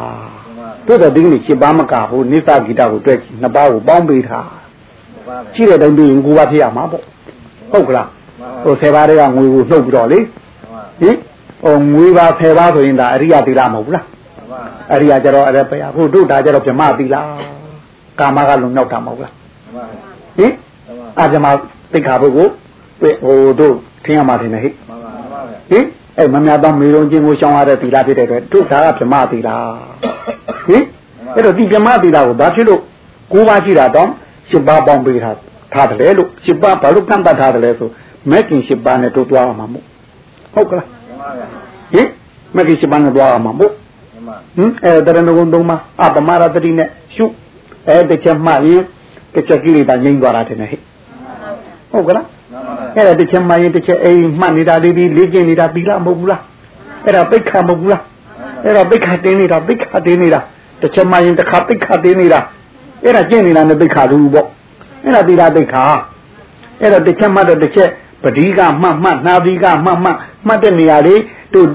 တို့တော့ဒီကနေ့၈ပါးမကဘူးနိစ္စဂီတကိုတွဲနှစ်ပါးကိုပေါင်းပေးထားရှိတဲ့တိုင်းပြီးရင်ကိုပါဖြစ်ရမှာပေါ့ဟုတ်ကလားဟို10ပါးတွေကငွေကိုနှုတ်ပြီးတော့လေဟင်ဟိုငွေပါ10ပါးဆိုရင်ဒါအရိယသီလမဟုတ်ဘူးလားအရိယကျတော့အဲ့ဒါပဲဟုတ်တို့ဒါကျတော့ဗြဟ္မသီလကာမကလုံနောက်တာမဟုတ်လားဟင်အဗြဟ္မသိက္ခာပုဂ္ဂိုလ်ဟိုတို့ထင်ရမှာတင်နေဟိဟင် အဲ့မမြတ်သောမေရုံချင်းကိုရှောင်းရတဲ့သီလဖြစ်တဲ့အတွက်တို့ဒါကဗြဟ္မသီလဟင်အဲ့တော့ဒီဗြဟ္မသီလကိုဘာဖြစ်လို့ကိုးပါးရှိတာတော့ရှစ်ပါးပေါင်းပေးထားထားတယ်လို့ရှစ်ပါးဘာလို့ကန့်တတ်ထားတယ်လဲဆိုမက်ကင်ရှစ်ပါးနဲ့တို့သွားမှာမို့ဟုတ်ကလားဟင်မက်ကင်ရှစ်ပါးနဲ့သွားမှာမို့ဟင်အဲတရဏဂုံသုံးပါအပမရတတိနဲ့ရှုအဲတစ်ချက်မှရင်တစ်ချက်ကိလေသာငြိမ့်သွားတာတယ်ဟဲ့ဟုတ်ကလား အဲ့ဒါတစ်ချက်မှရင်တစ်ချက်အိမ်မှတ်နေတာလေးဒီလေ့ကျင့်နေတာသီလမဟုတ်ဘူးလားအဲ့ဒါပိတ်ခါမဟုတ်ဘူးလားအဲ့ဒါပိတ်ခါတင်းနေတာပိတ်ခါတင်းနေတာတစ်ချက်မှရင်တစ်ခါပိတ်ခါတင်းနေတာအဲ့ဒါကျင့်နေတာနဲ့ပိတ်ခါလို့ပေါ့အဲ့ဒါသီလပိတ်ခါအဲ့တော့တစ်ချက်မှတော့တစ်ချက်ပတိကမှတ်မှတ်နာတိကမှတ်မှတ်မှတ်တဲ့နေရာလေးတို့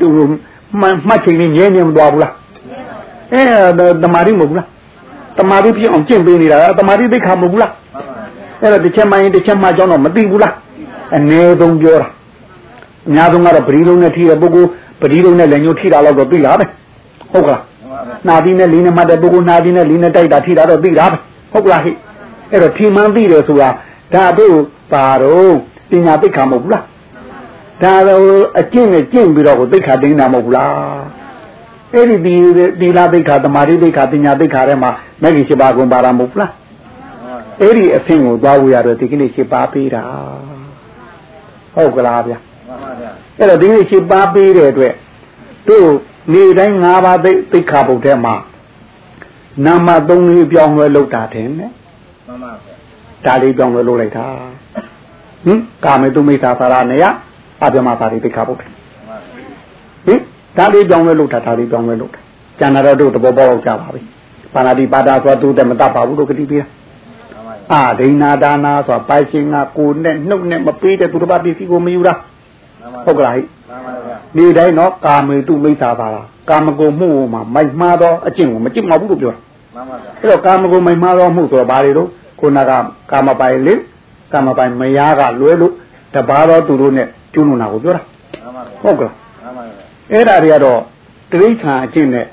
မှတ်မှတ်ချိန်လေးငြင်းနေမသွားဘူးလားအဲတမာတိမဟုတ်ဘူးလားတမာတိဖြစ်အောင်ကျင့်ပေးနေတာတမာတိသိခါမဟုတ်ဘူးလားအဲ့တော့တစ်ချက်မှရင်တစ်ချက်မှကြောင်းတော့မသိဘူးလား အနည်းဆုံးပြောတာအများဆုံးကတော့ပရိလုံးနဲ့ထိတဲ့ပုဂ္ဂိုလ်ပရိလုံးနဲ့လည်းညှို့ထိတာတော့သိလားပဲဟုတ်ကလားနာတိနဲ့လင်းနဲ့မှတ်တဲ့ပုဂ္ဂိုလ်နာတိနဲ့လင်းနဲ့တိုက်တာထိတာတော့သိလားပဲဟုတ်ကလားဟိအဲ့တော့ထီမှန်းသိတယ်ဆိုတာဒါတို့ပါတော့ပညာသိခါမဟုတ်ဘူးလားဒါတော့အကျင့်နဲ့ကျင့်ပြီးတော့ကိုသိခါတင်းတာမဟုတ်ဘူးလားအဲ့ဒီဒီဒီလာသိခါတမာတိသိခါပညာသိခါထဲမှာမဂ္ဂင်၈ပါးကုန်ပါတာမဟုတ်ဘူးလားအဲ့ဒီအဆင့်ကိုသွားဖို့ရတော့ဒီကနေ့၈ပါးပေးတာ ဟုတ်ကလားဗျာအဲ့တော့ဒီနေ့၈ပါးပေးတဲ့အတွက်တို့နေတိုင်း၅ပါးသိသိခါပုတ်ထဲမှာနာမ၃လေးပြောင်းလဲလောက်တာတယ်နဲ့မှန်ပါဗျာဒါလေးပြောင်းလဲလုပ်လိုက်တာဟင်ကာမေတုမိစ္ဆာသာရနေယအပြမသာရိသိခါပုတ်တယ်ဟင်ဒါလေးပြောင်းလဲလုပ်တာဒါလေးပြောင်းလဲလုပ်တာကျန်တာတော့တို့တဘောပေါက်ကြပါပြီပါဏာတိပါဒဆိုသူတက်မတတ်ပါဘူးလို့ကတိပေးတာ အာဒိနာဒါနာဆိုပိုက်ရှင်ကကိုနဲ့နှုတ်နဲ့မပေးတဲ့သူတစ်ပါးပစ္စည်းကိုမယူတာဟုတ်ကလားဟိနေတိုင်းတော့ကာမေတုမိစ္ဆာသာရကာမဂုဏ်မှုမှာမိုက်မှားတော့အကျင့်ကိုမကျင့်မဘူးလို့ပြောတာမှန်ပါဗျာအဲ့တော့ကာမဂုဏ်မိုက်မှားတော့မှုဆိုတော့ဘာတွေတော့ခုနကကာမပိုင်လေကာမပိုင်မယားကလွဲလို့တပါတော့သူတို့နဲ့ကျွလွန်တာကိုပြောတာဟုတ်ကဲ့အဲ့ဒါတွေကတော့တိရိစ္ဆာန်အကျင့်နဲ့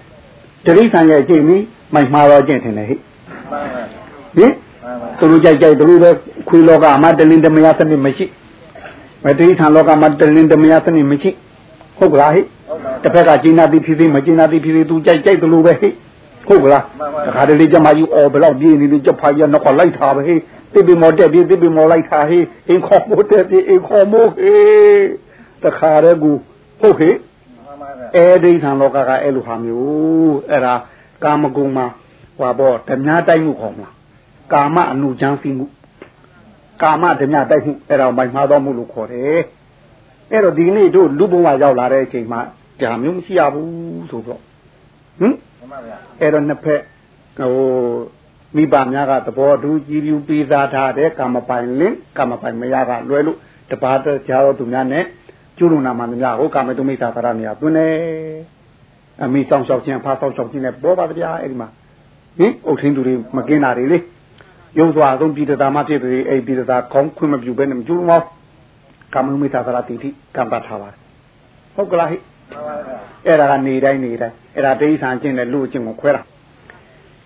တိရိစ္ဆာန်ရဲ့အကျင့်ကြီးမိုက်မှားတော့အကျင့်ထင်တယ်ဟိဟင် သူတို့ကြိုက်ကြိုက်သူတို့ပဲခွေလောကမှာတလင်းတမယစနစ်မရှိမတိရိစ္ဆာန်လောကမှာတလင်းတမယစနစ်မရှိဟုတ်ကလားဟိတစ်ဖက်ကကျင်းနာတိဖြစ်ဖြစ်မကျင်းနာတိဖြစ်ဖြစ်သူကြိုက်ကြိုက်သူလိုပဲဟိဟုတ်ကလားတခါတလေကြမှာယူအော်ဘလောက်ပြေးနေလို့ကြက်ဖာကြီးကတော့လိုက်ထားပဲဟေးတိပိမောတက်ပြေးတိပိမောလိုက်ထားဟေးအင်ခေါ်မိုးတက်ပြေးအင်ခေါ်မိုးဟေးတခါတည်းကူဟုတ်ဟေးအဲဒိဋ္ဌံလောကကအဲ့လိုဟာမျိုးအဲ့ဒါကာမဂုဏ်မှာဟွာပေါ့ဓမြတိုင်းမှုခေါ်မလား ကာမအနုချမ်းစီမှုဟကာမဓမြတိုက်မှုအဲ့ဒါမိုက်မှားတော်မှုလို့ခေါ်တယ်အဲ့တော့ဒီနေ့တို့လူဘဝရောက်လာတဲ့အချိန်မှာဒါမျိုးမရှိရဘူးဆိုတော့ဟင်အဲ့တော့နှစ်ဖက်ဟိုမိဘများကသဘောတူကြည်ပြူပေးစားထားတဲ့ကာမပိုင်လင်ကာမပိုင်မရကလွယ်လို့တပါးတော့ကြားတော်သူများနဲ့ကျွလွန်နာမှများကိုကာမတုမိစ္ဆာသရနေရသွင်းတယ်အမိဆောင်လျှောက်ခြင်းဖားဆောင်လျှောက်ခြင်းနဲ့ပေါ်ပါတရားအဲ့ဒီမှာဟင်အုတ်ထင်းသူတွေမကင်းတာတွေလေ ရုပ်စွာဆုံးပြည်သာမှဖြစ်တယ်အဲ့ပြည်သာခေါင်းခွင့်မပြုဘဲနဲ့မကျွလွန်အောင်ကာမတုမိစ္ဆာသရတိတိကံပတ်ထားပါတယ်ဟုတ်ကလားဟိအဲ့ဒါကနေတိုင်းနေတိုင်းအဲ့ဒါတိဋ္ဌာန်ချင်းနဲ့လူချင်းကိုခွဲတာ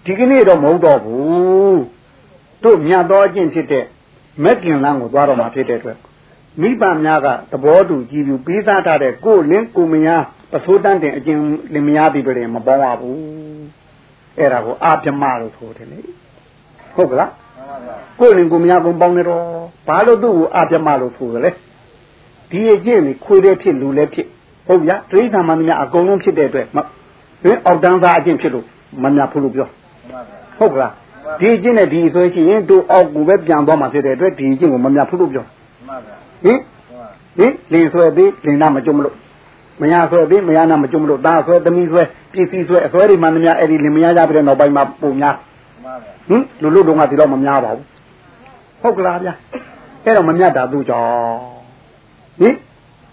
ဒီကနေ့တော့မဟုတ်တော့ဘူးတို့မြတ်သောအကျင့်ဖြစ်တဲ့မက်ကင်လန်းကိုသွားတော့မှာဖြစ်တဲ့အတွက်မိဘများကသဘောတူကြည်ပြူပေးစားထားတဲ့ကိုလင်းကိုမယားပစိုးတန်းတင်အကျင့်လင်မယားပြီးပြင်မပေါင်းရဘူးအဲ့ဒါကိုအာပြမလို့ဆိုတယ်လေ ဟုတ်ကလားကိုလင်းကိုမယားကုန်ပေါင်းနေတော့ဘာလို့သူ့ကိုအာပြမလို့ဆိုတယ်လဲဒီအကျင့်นี่ခွေတဲ့ဖြစ်လူလည်းဖြစ်ဟုတ်ဗျာတိဋ္ဌာန်မှများအကုန်လုံးဖြစ်တဲ့အတွက်ဟင်အောက်တန်းသားအကျင့်ဖြစ်လို့မများဘူးလို့ပြောဟုတ်ကလားဒီအကျင့်နဲ့ဒီအစွဲရှိရင်တို့အောက်ကိုပဲပြန်သွားမှာဖြစ်တဲ့အတွက်ဒီအကျင့်ကိုမများဘူးလို့ပြောဟင်ဟင်လင်ဆွဲသေးလင်နာမကြုံမလို့မရဆွဲသေးမရနာမကြုံမလို့သားဆွဲသမီးဆွဲပစ္စည်းဆွဲအဆွဲတွေမှမများအဲ့ဒီလင်မရကြပြီးတဲ့နောက်ပိုင်းမှာပုံများ ဟင်လူလူတော့ကဒီတော့မများပါဘူးဟုတ်ကလားဗျာအဲ့တော့မမြတ်တာသူ့ကြောင့်ဟင်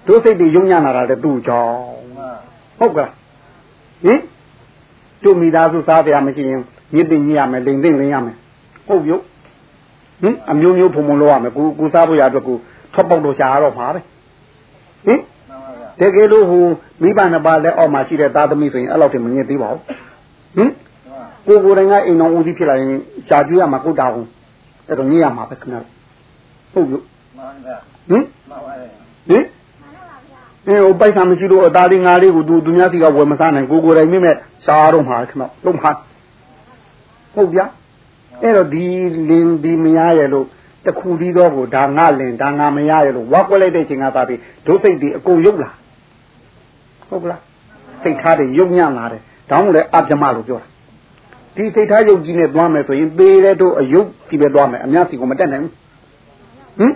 တို့စိတ်တွေယုံညံ့လာတာတဲ့သူ့ကြောင့်ဟုတ်ကလားဟင်တို့မိသားစုစားပြမရှိရင်မြစ်တင်ညရမယ်လိန်သိမ့်လင်းရမယ်ဟုတ်ရုပ်ဟင်အမျိုးမျိုးဖုံဖုံလောက်ရမယ်ကိုကိုစားဖို့ရအတွက်ကိုထွက်ပေါက်လို့ရှာရတော့မှာပဲဟင်တကယ်လို့ဟိုမိဘနှစ်ပါးလက်အောက်မှာရှိတဲ့သားသမီးဆိုရင်အဲ့လောက်တည်းမငြင်းသေးပါဘူးဟင် ကိုကိုယ်တိုင်ကအိမ်တော်ဦးစီးဖြစ်လာရင်ရှားကြည့်ရမှာကိုတာဟုတ်အဲ့တော့ညရမှာပဲခင်ဗျာဟုတ်ရုပ်ဟင်ဟင်အဲဟိုပိုက်ဆံမရှိလို့အသားလေးငါးလေးကိုသူသူများစီကဝယ်မစားနိုင်ကိုကိုယ်တိုင်မိမဲ့စားတော့မှာခင်ဗျလုံးမှာဟုတ်ဗျာအဲ့တော့ဒီလင်ဒီမရရဲ့လို့တခုသီးတော့ကိုဒါငါလင်ဒါငါမရရဲ့လို့ဝါကွက်လိုက်တဲ့ချိန်ကသာပြီးဒုစိတ်ဒီအကုန်ရုပ်လာဟုတ်ကလားစိတ်ထားတွေရုပ်ညံ့လာတယ်တောင်းလည်းအပြမလို့ပြောတာ ဒီစိတ်ထားရုပ်ကြီးနဲ့သွားမယ်ဆိုရင်သေးတဲ့တို့အယုတ်ကြီးပဲသွားမယ်အများစီကိုမတက်နိုင်ဘူးဟင်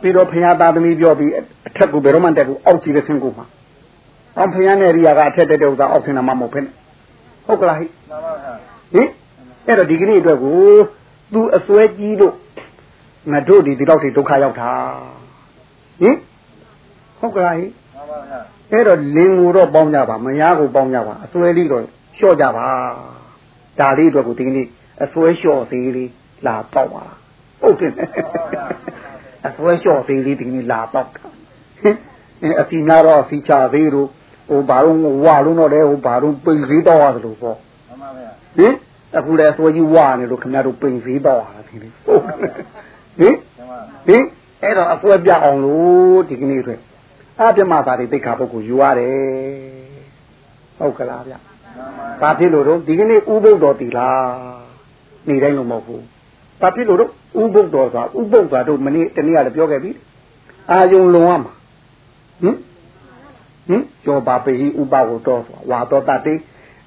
ပြီးတော့ဖခင်သားသမီးပြောပြီးအထက်ကိုဘယ်တော့မှတက်ဘူးအောက်ကြီးတဲ့ဆင်းကိုမှာအောင်ဖခင်နဲ့ရိယာကအထက်တက်တဲ့ဥစ္စာအောက်ဆင်းတာမှမဟုတ်ဖ ೇನೆ ဟုတ်ကလားဟိဟင်အဲ့တော့ဒီကနေ့အတွက်ကိုသူအစွဲကြီးတို့ငါတို့ဒီဒီတော့ဒီဒုက္ခရောက်တာဟင်ဟုတ်ကလားဟိအဲ့တော့လင်းကိုတော့ပေါင်းကြပါမယားကိုပေါင်းကြပါအစွဲလေးတော့လျှော့ကြပါ ဒါလေးအတွက်ကိုဒီကနေ့အစွဲလျှော့သေးလေးလာတော့ပါဟုတ်တယ်အစွဲလျှော့သေးလေးဒီကနေ့လာတော့တာဟင်အစီများတော့အစီချသေးတို့ဟိုဘာလို့ဝါလို့တော့လေဟိုဘာလို့ပိန်သေးတော့ရတယ်လို့ပေါ့မှန်ပါဗျာဟင်အခုလည်းအစွဲကြီးဝါနေလို့ခင်ဗျားတို့ပိန်သေးတော့ရတာဒီလိုဟုတ်ဟင်ဟင်အဲ့တော့အစွဲပြအောင်လို့ဒီကနေ့အတွက်အပြမသာတွေသိက္ခာပုဂ္ဂိုလ်ယူရတယ်ဟုတ်ကလားဗျ ဘာဖြစ်လို့တော့ဒီကနေ့ဥပုဒ်တော်တည်လားနေတိုင်းလို့မဟုတ်ဘူးဘာဖြစ်လို့တော့ဥပုဒ်တော်ဆိုတာဥပုဒ်ဆိုတာတို့မနေ့တနေ့ကလည်းပြောခဲ့ပြီအာယုံလုံရမှာဟင်ဟင်ကျော်ပါပေဟိဥပဝတော်ဆိုတာဝါတော်တတေ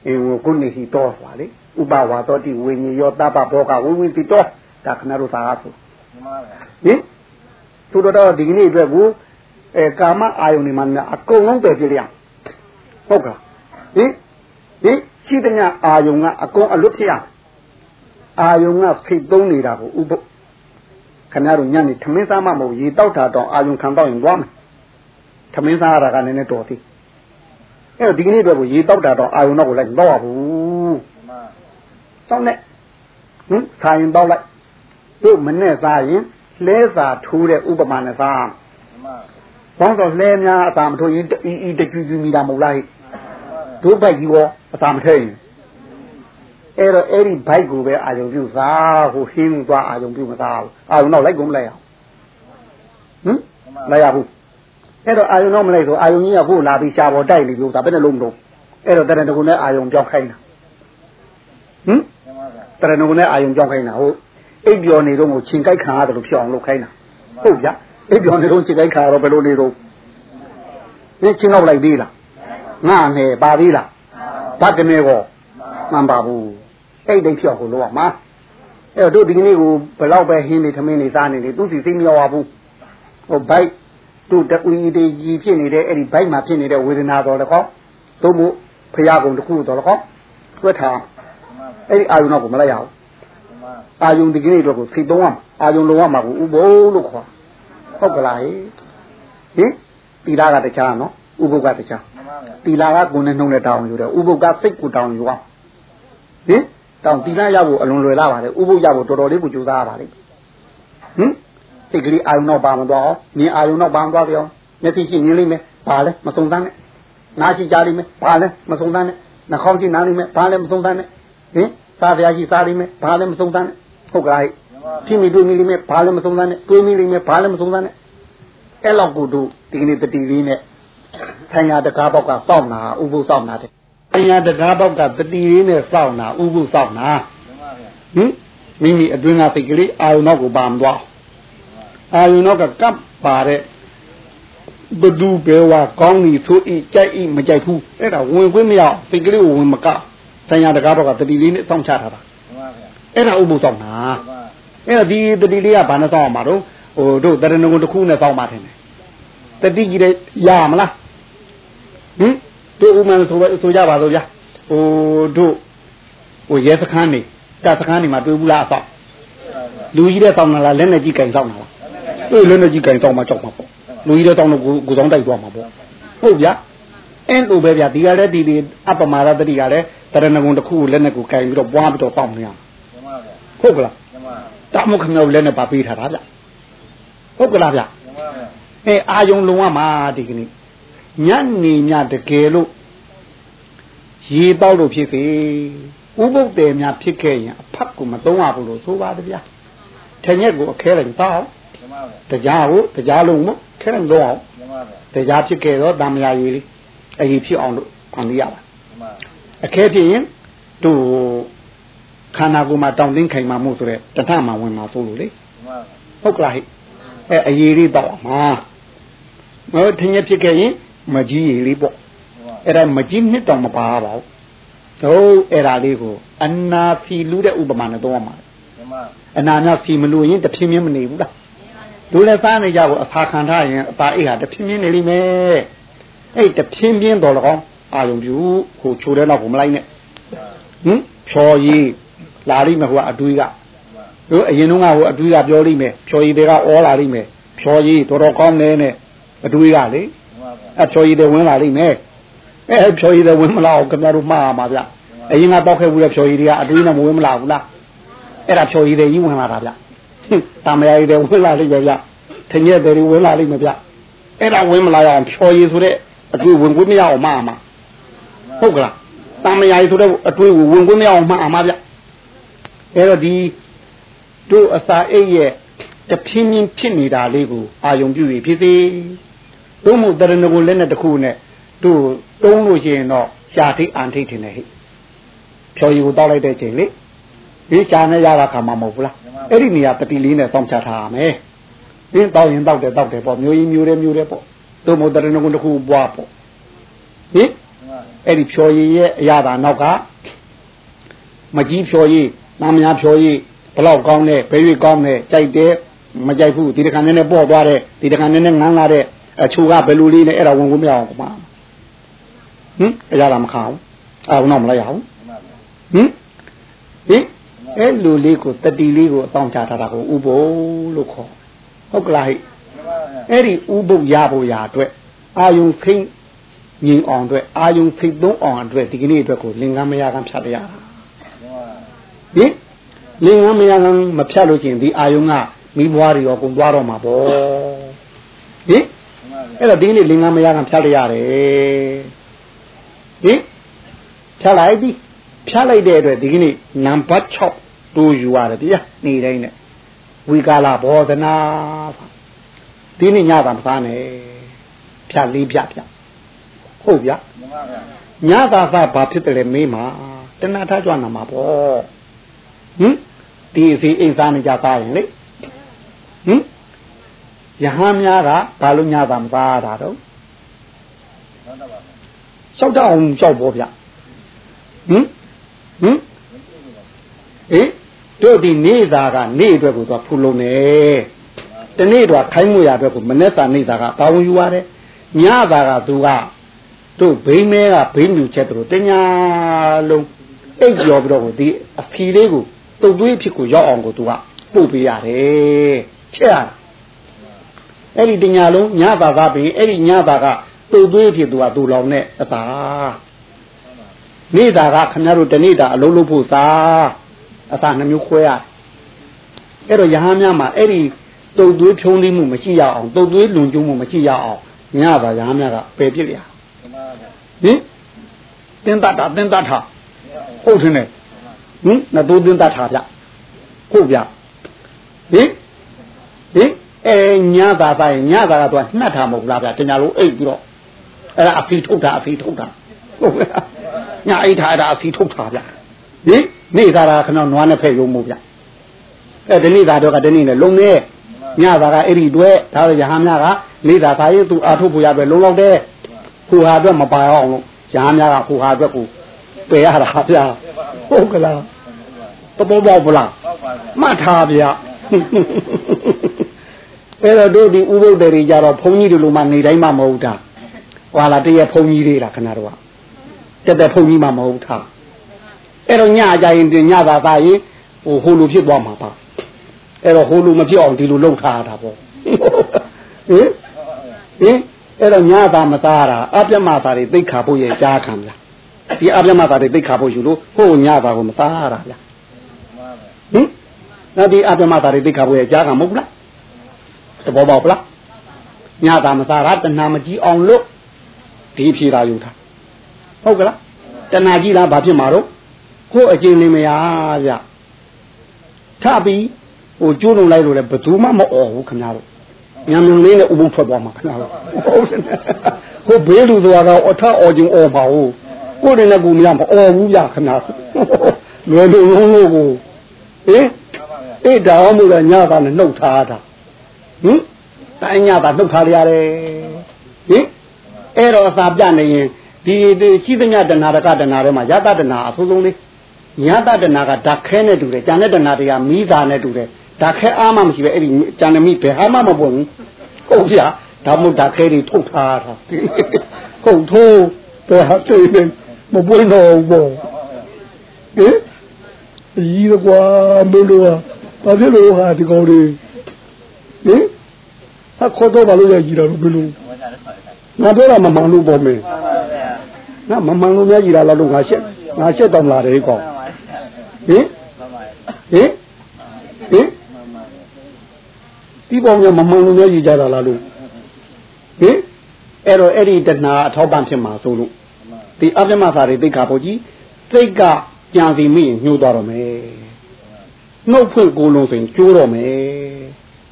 အေကုဏိဟိတော်ဆိုတာလေဥပဝါတော်တိဝိညာယောတပဘောကဝိဝိတိတော်ဒါခဏတို့သာဆိုဟင်သူတော်တော့ဒီကနေ့အတွက်ကိုအဲကာမအာယုန်တွေမှာအကုန်လုံးပယ်ပြလိုက်ရဟုတ်ကလားဟင် ဟင်ရှိတဲ့ညအာယုံကအကုန်အလွတ်ဖြစ်ရအာယုံကဖိတ်သုံးနေတာကိုဥပုခင်ဗျားတို့ညနေထမင်းစားမှမဟုတ်ရေတောက်တာတော့အာယုံခံတော့ရင်သွားမယ်ထမင်းစားရတာကလည်းနည်းနည်းတော်သေးအဲ့တော့ဒီကနေ့အတွက်ကိုရေတောက်တာတော့အာယုံတော့ကိုလိုက်တော့ရဘူးစောင်းနဲ့ဟင်စားရင်တော့လိုက်တို့မနဲ့စားရင်လဲစာထိုးတဲ့ဥပမာနဲ့စားဘောင်းတော့လဲများအသာမထိုးရင်အီအီတကြွကြွမိတာမဟုတ်လား ဒုဘိုက်ကြီးရောအသာမထဲရင်အဲ့တော့အဲ့ဒီဘိုက်ကိုပဲအာယုံပြုစားဟိုဟင်းသွားအာယုံပြုမစားဘူးအာယုံတော့လိုက်ကုန်မလိုက်အောင်ဟမ်လိုက်ရဘူးအဲ့တော့အာယုံတော့မလိုက်ဆိုအာယုံကြီးကကိုလာပြီးရှားပေါ်တိုက်နေလို့ဒါပဲနဲ့လုံးတော့အဲ့တော့တရဏဂုံနဲ့အာယုံပြောင်းခိုင်းတာဟမ်တရဏဂုံနဲ့အာယုံပြောင်းခိုင်းတာဟုတ်အိပ်ပျော်နေတော့ကိုချင်းကြိုက်ခံရတယ်လို့ဖြစ်အောင်လုပ်ခိုင်းတာဟုတ်ဗျအိပ်ပျော်နေတော့ချင်းကြိုက်ခံရတော့ဘယ်လိုနေတော့ဒီချင်းတော့လိုက်သေးလား ငါနဲ့ပါသေးလားဓာတ်ကနေကောမှန်ပါဘူးအိတ်တိတ်ဖြောက်ကိုလို့ရမှာဟအဲ့တော့တို့ဒီကနေ့ကိုဘယ်တော့ပဲဟင်းနေထမင်းနေစားနေလေသူစီစိတ်မရောဘူးဟိုဘိုက်တို့တဦးကြီးကြီးဖြစ်နေတဲ့အဲ့ဒီဘိုက်မှာဖြစ်နေတဲ့ဝေဒနာတော်လည်းကောသို့မို့ဖရာကုံတစ်ခုတော်လည်းကောတွက်ထားအဲ့ဒီအာယုံတော့ကိုမလိုက်ရဘူးအာယုံဒီကနေ့တော့ကိုစိတ်သုံးရမှာအာယုံလုံးဝမှာကိုဥပုပ်လို့ခေါ်ဟုတ်ကလားဟင်ဟင်တီလာကတခြားနော်ဥပုပ်ကတခြား တီလာကကိုယ်နဲ့နှုံးနဲ့တောင်းယူတယ်ဥပုပ်ကစိတ်ကိုတောင်းယူအောင်ဟင်တောင်းတီလာရဖို့အလွန်လွယ်လာပါတယ်ဥပုပ်ရဖို့တော်တော်လေးကိုကြိုးစားရပါလိမ့်ဟင်စိတ်ကလေးအာယုံတော့ပါမသွားအောင်မြင်အာယုံတော့ပါမသွားပြောင်းမျက်စိရှိမြင်လိမ့်မယ်ပါလဲမစုံစမ်းနဲ့နားရှိကြားလိမ့်မယ်ပါလဲမစုံစမ်းနဲ့နှာခေါင်းရှိနားလိမ့်မယ်ပါလဲမစုံစမ်းနဲ့ဟင်စားပြားရှိစားလိမ့်မယ်ဘာလဲမစုံစမ်းနဲ့ဟုတ်ကဲ့ဖြစ်မိတွေ့မိလိမ့်မယ်ဘာလဲမစုံစမ်းနဲ့တွေးမိလိမ့်မယ်ဘာလဲမစုံစမ်းနဲ့အဲ့လောက်ကိုတို့ဒီကနေ့တတိလေးနဲ့ ဆိုင်ရာတကားပေါက်ကစောင့်တာဥပုသ်စောင့်တာတဲ့ဆိုင်ရာတကားပေါက်ကတတိလေးနဲ့စောင့်တာဥပုသ်စောင့်တာဟင်မိမိအတွင်းကစိတ်ကလေးအာယုံတော့ကိုပါမသွားအာယုံတော့ကကပ်ပါတဲ့ဘဒူဘေဝကောင်းပြီဆိုဤကြိုက်ဤမကြိုက်ဘူးအဲ့ဒါဝင်ခွင့်မရစိတ်ကလေးကိုဝင်မကဆိုင်ရာတကားပေါက်ကတတိလေးနဲ့စောင့်ချထားတာအဲ့ဒါဥပုသ်စောင့်တာအဲ့ဒါဒီတတိလေးကဘာနဲ့စောင့်အောင်မှာတော့ဟိုတို့တရဏဂုံတစ်ခုနဲ့စောင့်မှာထင်တယ်တတိကြီးတဲ့ရမလား ဟင်တို့ဥမ္မာဆိုဆိုကြပါလို့ဗျာဟိုတို့ဟိုရဲစခန်းနေတစခန်းနေမှာတွေ့ဘူးလားအဆောက်လူကြီးတဲ့တောင်းလာလက်နဲ့ကြီးကင်တောင်းလာအေးလက်နဲ့ကြီးကင်တောင်းမှာကြောက်မှာပေါ့လူကြီးတဲ့တောင်းတော့ကိုကိုတောင်းတိုက်သွားမှာပေါ့ဟုတ်ဗျာအဲ့လိုပဲဗျာဒီကလည်းဒီဒီအပမာရတတိကလည်းတရဏဂုံတစ်ခုကိုလက်နဲ့ကိုကင်ပြီးတော့ပွားပြီးတော့တောင်းနေရဟုတ်ကလားတာမခမြောက်လက်နဲ့ပါပေးထားတာဗျဟုတ်ကလားဗျအဲအာယုံလုံးဝမှာဒီကနေ့ ညနေမြတကယ်လို့ရေတောက်လို့ဖြစ်စေဥပုပ်တယ်များဖြစ်ခဲ့ရင်အဖတ်ကိုမသုံးရဘူးလို့ဆိုပါတယ်ဗျာထင်ရက်ကိုအခဲလိုက်တောက်တရားကိုတရားလုံးမခဲလိုက်တော့အောင်တရားဖြစ်ခဲ့တော့တာမယာကြီးလေးအကြီးဖြစ်အောင်လို့ဖန်ပြရပါအခဲဖြစ်ရင်သူ့ခန္ဓာကိုယ်မှာတောင်းတင်းခိုင်မှမှုဆိုတဲ့တထမှဝင်မှာဆိုလို့လေဟုတ်ကလားဟဲ့အဲအရေးလေးတော့မှာမဟုတ်ထင်ရဖြစ်ခဲ့ရင် မကြီးရေလေးပေါ့အဲ့ဒါမကြီးနှစ်တောင်မပါပါဘူးတို့အဲ့ဒါလေးကိုအနာဖီလူတဲ့ဥပမာနဲ့တော့မှာအနာများဖီမလို့ရင်တဖြည်းဖြည်းမနေဘူးလားတို့လည်းစားနေကြကိုအသာခံထားရင်အသာအိတ်ဟာတဖြည်းဖြည်းနေလိမ့်မယ်အဲ့တဖြည်းဖြည်းတော်တော့အာယုံပြူဟိုချိုတဲ့နောက်ကိုမလိုက်နဲ့ဟင်ဖြော်ရည်လာလိမ့်မယ်ဟိုကအတွေးကတို့အရင်တုန်းကဟိုအတွေးကပြောလိမ့်မယ်ဖြော်ရည်တွေကဩလာလိမ့်မယ်ဖြော်ရည်တော်တော်ကောင်းတယ်နဲ့အတွေးကလေ အဖြော်ရည်တွေဝင်လာလိမ့်မယ်အဲဖြော်ရည်တွေဝင်မလာအောင်ခင်ဗျားတို့မှားပါဗျအရင်ကတောက်ခဲ့ဘူးတဲ့ဖြော်ရည်တွေကအတွေးနဲ့မဝင်မလာဘူးလားအဲ့ဒါဖြော်ရည်တွေကြီးဝင်လာတာဗျတာမယာရည်တွေဝင်လာလိမ့်မယ်ဗျထင်ရက်တွေဝင်လာလိမ့်မယ်ဗျအဲ့ဒါဝင်မလာအောင်ဖြော်ရည်ဆိုတဲ့အတွေးဝင်ခွင့်မရအောင်မှားမှာဟုတ်ကလားတာမယာရည်ဆိုတဲ့အတွေးကိုဝင်ခွင့်မရအောင်မှားမှာဗျအဲ့တော့ဒီတို့အစာအိတ်ရဲ့တဖြင်းဖြင်းဖြစ်နေတာလေးကိုအာယုံပြုပြီးဖြစ်စေ တို့မို့တရဏဂုံလက်နဲ့တခုနဲ့တို့တုံးလို့ရှိရင်တော့ရှားထိတ်အန်ထိတ်ထင်တယ်ဟဲ့ဖြော်ရီကိုတောက်လိုက်တဲ့ချိန်လေဒီရှားနဲ့ရတာခါမှမဟုတ်ဘူးလားအဲ့ဒီနေရာတတိလေးနဲ့စောင့်ချထားရမယ်ဒီတောက်ရင်တောက်တယ်တောက်တယ်ပေါ့မျိုးကြီးမျိုးတယ်မျိုးတယ်ပေါ့တို့မို့တရဏဂုံတခုပွားပေါ့ဟင်အဲ့ဒီဖြော်ရီရဲ့အရာသာနောက်ကမကြီးဖြော်ရီနာမညာဖြော်ရီဘလောက်ကောင်းတဲ့ဘယ်၍ကောင်းတဲ့ကြိုက်တယ်မကြိုက်ဘူးဒီတခါနည်းနည်းပေါ့သွားတဲ့ဒီတခါနည်းနည်းငန်းလာတဲ့ အချိုကဘယ်လိုလေးနဲ့အဲ့ဒါဝင်ကိုမရအောင်ကွာဟင်အရာလာမခအောင်အာဘုံတော့မလိုက်ရအောင်ဟင်ဟင်အဲ့လူလေးကိုတတိလေးကိုအတောင်းချထားတာကိုဥပုလို့ခေါ်ဟုတ်ကလားဟိအဲ့ဒီဥပုရဖို့ရာအတွက်အာယုံခိမ့်ငြိမ်အောင်အတွက်အာယုံဖိတ်သုံးအောင်အတွက်ဒီကနေ့အတွက်ကိုလင်္ကာမယာကံဖြတ်ရတာဟင်လင်္ကာမယာကံမဖြတ်လို့ချင်းဒီအာယုံကမိဘွားတွေရောကုန်သွားတော့မှာပေါ့ဟင် အဲ့တော့ဒီနေ့လင်္ကာမယာကဖြတ်လိုက်ရတယ်ဟင်ဖြတ်လိုက်ပြီဖြတ်လိုက်တဲ့အတွက်ဒီကနေ့နံပါတ်6တိုးယူရတယ်တရားနေတိုင်းနဲ့ဝိကာလဘောဓနာဒီနေ့ညတာမစားနဲ့ဖြတ်လေးဖြတ်ဖြတ်ဟုတ်ဗျညတာသာဘာဖြစ်တယ်လဲမေးမှာတဏှာထားကြွနာမှာပေါ့ဟင်ဒီစီအိမ်စားနေကြသားရင်လေဟင် ယဟန်များကဘာလို့ညတာမသားတာတော့လျှောက်တော့အောင်လျှောက်ပေါ်ဗျဟင်ဟင်အေးတတို့ဒီနေသာကနေအတွက်ကိုသူဖူလုံးတယ်တနေ့တော့ခိုင်းမှုရအတွက်ကိုမနေ့စာနေသာကတာဝန်ယူရတယ်ညသာကသူကတို့ဘိမဲကဘိမြူချက်တို့တညာလုံးအိတ်ကြော်ပြီးတော့ဒီအဖီလေးကိုတုတ်သွေးဖြစ်ကိုရောက်အောင်ကိုသူကပို့ပေးရတယ်ချက်ရ အဲ့ဒီတညာလုံးညသာကပြီးအဲ့ဒီညသာကတုတ်သွေးဖြစ်သူကသူ့လောင်နဲ့အသာနေတာကခင်ဗျားတို့တနေ့တာအလုံးလုံးဖို့သာအသာနှမျိုးခွဲရအဲ့တော့ယဟန်များမှာအဲ့ဒီတုတ်သွေးဖြုံးလိမှုမရှိရအောင်တုတ်သွေးလွန်ကျုံမှုမရှိရအောင်ညပါယဟန်များကပယ်ပြစ်ရဟင်တင်းတတာတင်းတတာဟုတ်တယ်နဲ့ဟင်နတိုးတင်းတတာဗျဟုတ်ဗျဟင်ဟင် အဲညသာတိုင်းညသာကတော့နှက်တာမဟုတ်လားဗျတညာလုံးအိတ်ပြီးတော့အဲ့ဒါအဖီထုတ်တာအဖီထုတ်တာဟုတ်လားညအိတ်ထားအဲ့ဒါအဖီထုတ်တာဗျဟင်နေသာတာခဏနွားနဲ့ဖဲ့ရုံမို့ဗျအဲဒီနေ့သာတော့ကဒီနေ့နဲ့လုံနေညသာကအဲ့ဒီတွေ့ဒါရဟန်းများကနေသာသာရေးသူအာထုတ်ဖို့ရပဲလုံလောက်တယ်ဟိုဟာအတွက်မပါအောင်လို့ရဟန်းများကဟိုဟာအတွက်ကိုပယ်ရတာဗျာဟုတ်ကလားတဘောပေါက်ဗလားမှတ်ထားဗျာ အဲ့တော့တို့ဒီဥပုဒ်တွေကြတော့ဘုန်းကြီးတို့လိုမှနေတိုင်းမှမဟုတ်တာဟွာလာတည့်ရဘုန်းကြီးတွေလားခဏတော့တက်တက်ဘုန်းကြီးမှမဟုတ်တာအဲ့တော့ညကြရင်ညသာသာရင်ဟိုဟိုလိုဖြစ်သွားမှာပါအဲ့တော့ဟိုလိုမဖြစ်အောင်ဒီလိုလှုပ်ထားတာပေါ့ဟင်ဟင်အဲ့တော့ညသာမသားတာအပြတ်မသာတွေသိခါဖို့ရဲ့ကြားခံလားဒီအပြတ်မသာတွေသိခါဖို့ယူလို့ဟိုညသာကိုမသားရတာလားဟင်နောက်ဒီအပြတ်မသာတွေသိခါဖို့ရဲ့ကြားခံမဟုတ်လား သဘောပေါက်ပလားညတာမစားတာတဏှာမကြီးအောင်လို့ဒီဖြေတာယူတာဟုတ်ကလားတဏှာကြီးလားဘာဖြစ်မှာတော့ကိုယ်အကျဉ်းနေမရဗျထပြီးဟိုကျိုးလုံလိုက်လို့လည်းဘယ်သူမှမအော်ဘူးခင်ဗျားတို့ညံညံလေးနဲ့ဥပုံထွက်သွားမှာခင်ဗျားတို့ဟုတ်တယ်ဟိုဘေးလူသွားတော့အထအော်ကျင်အော်ပါဘူးကိုယ်တင်တဲ့ကူမရမအော်ဘူးဗျခင်ဗျားလွယ်လွယ်လုံးလို့ကိုအေးအေးဒါမှမဟုတ်ညတာနဲ့နှုတ်ထားတာ ဟင်တိုင်းညတာနှုတ်ထားရတယ်ဟင်အဲ့တော့အစာပြနေရင်ဒီရှိသမျှတဏှာတကတဏှာထဲမှာယတတဏှာအဆိုးဆုံးလေးညတတဏှာကဓာခဲနဲ့တူတယ်ကြံတဲ့တဏှာတွေကမိသားနဲ့တူတယ်ဓာခဲအားမှမရှိပဲအဲ့ဒီကြံနမိဘယ်ဟာမှမပွင့်ဘူးဟုတ်ပြဒါမို့ဓာခဲတွေထုတ်ထားတာဟုတ်ထိုးဘယ်ဟာတွေ့နေမပွင့်တော့ဘူးပေါ့ဟင်ကြီးတော့ကွာမလို့ဘာဖြစ်လို့ဟာဒီကောင်တွေဟင် ဟာခေါ်တော့ဘာလို့ရကြီးတာလို့ဘယ်လိုငါပြောတာမမှန်လို့ပေါ့မင်းငါမမှန်လို့များကြီးတာလားလို့ငါရှက်ငါရှက်တော့လာတယ်ကောင်ဟင်ဟင်ဟင်ဒီပေါင်းကမမှန်လို့များကြီးကြတာလားလို့ဟင်အဲ့တော့အဲ့ဒီတဏှာအထောက်ပံ့ဖြစ်မှာဆိုလို့ဒီအပြမစာတွေသိခါဖို့ကြီးသိကကြံစီမိရင်ညှိုးသွားတော့မယ်နှုတ်ဖွင့်ကိုလုံးဆိုရင်ကျိုးတော့မယ်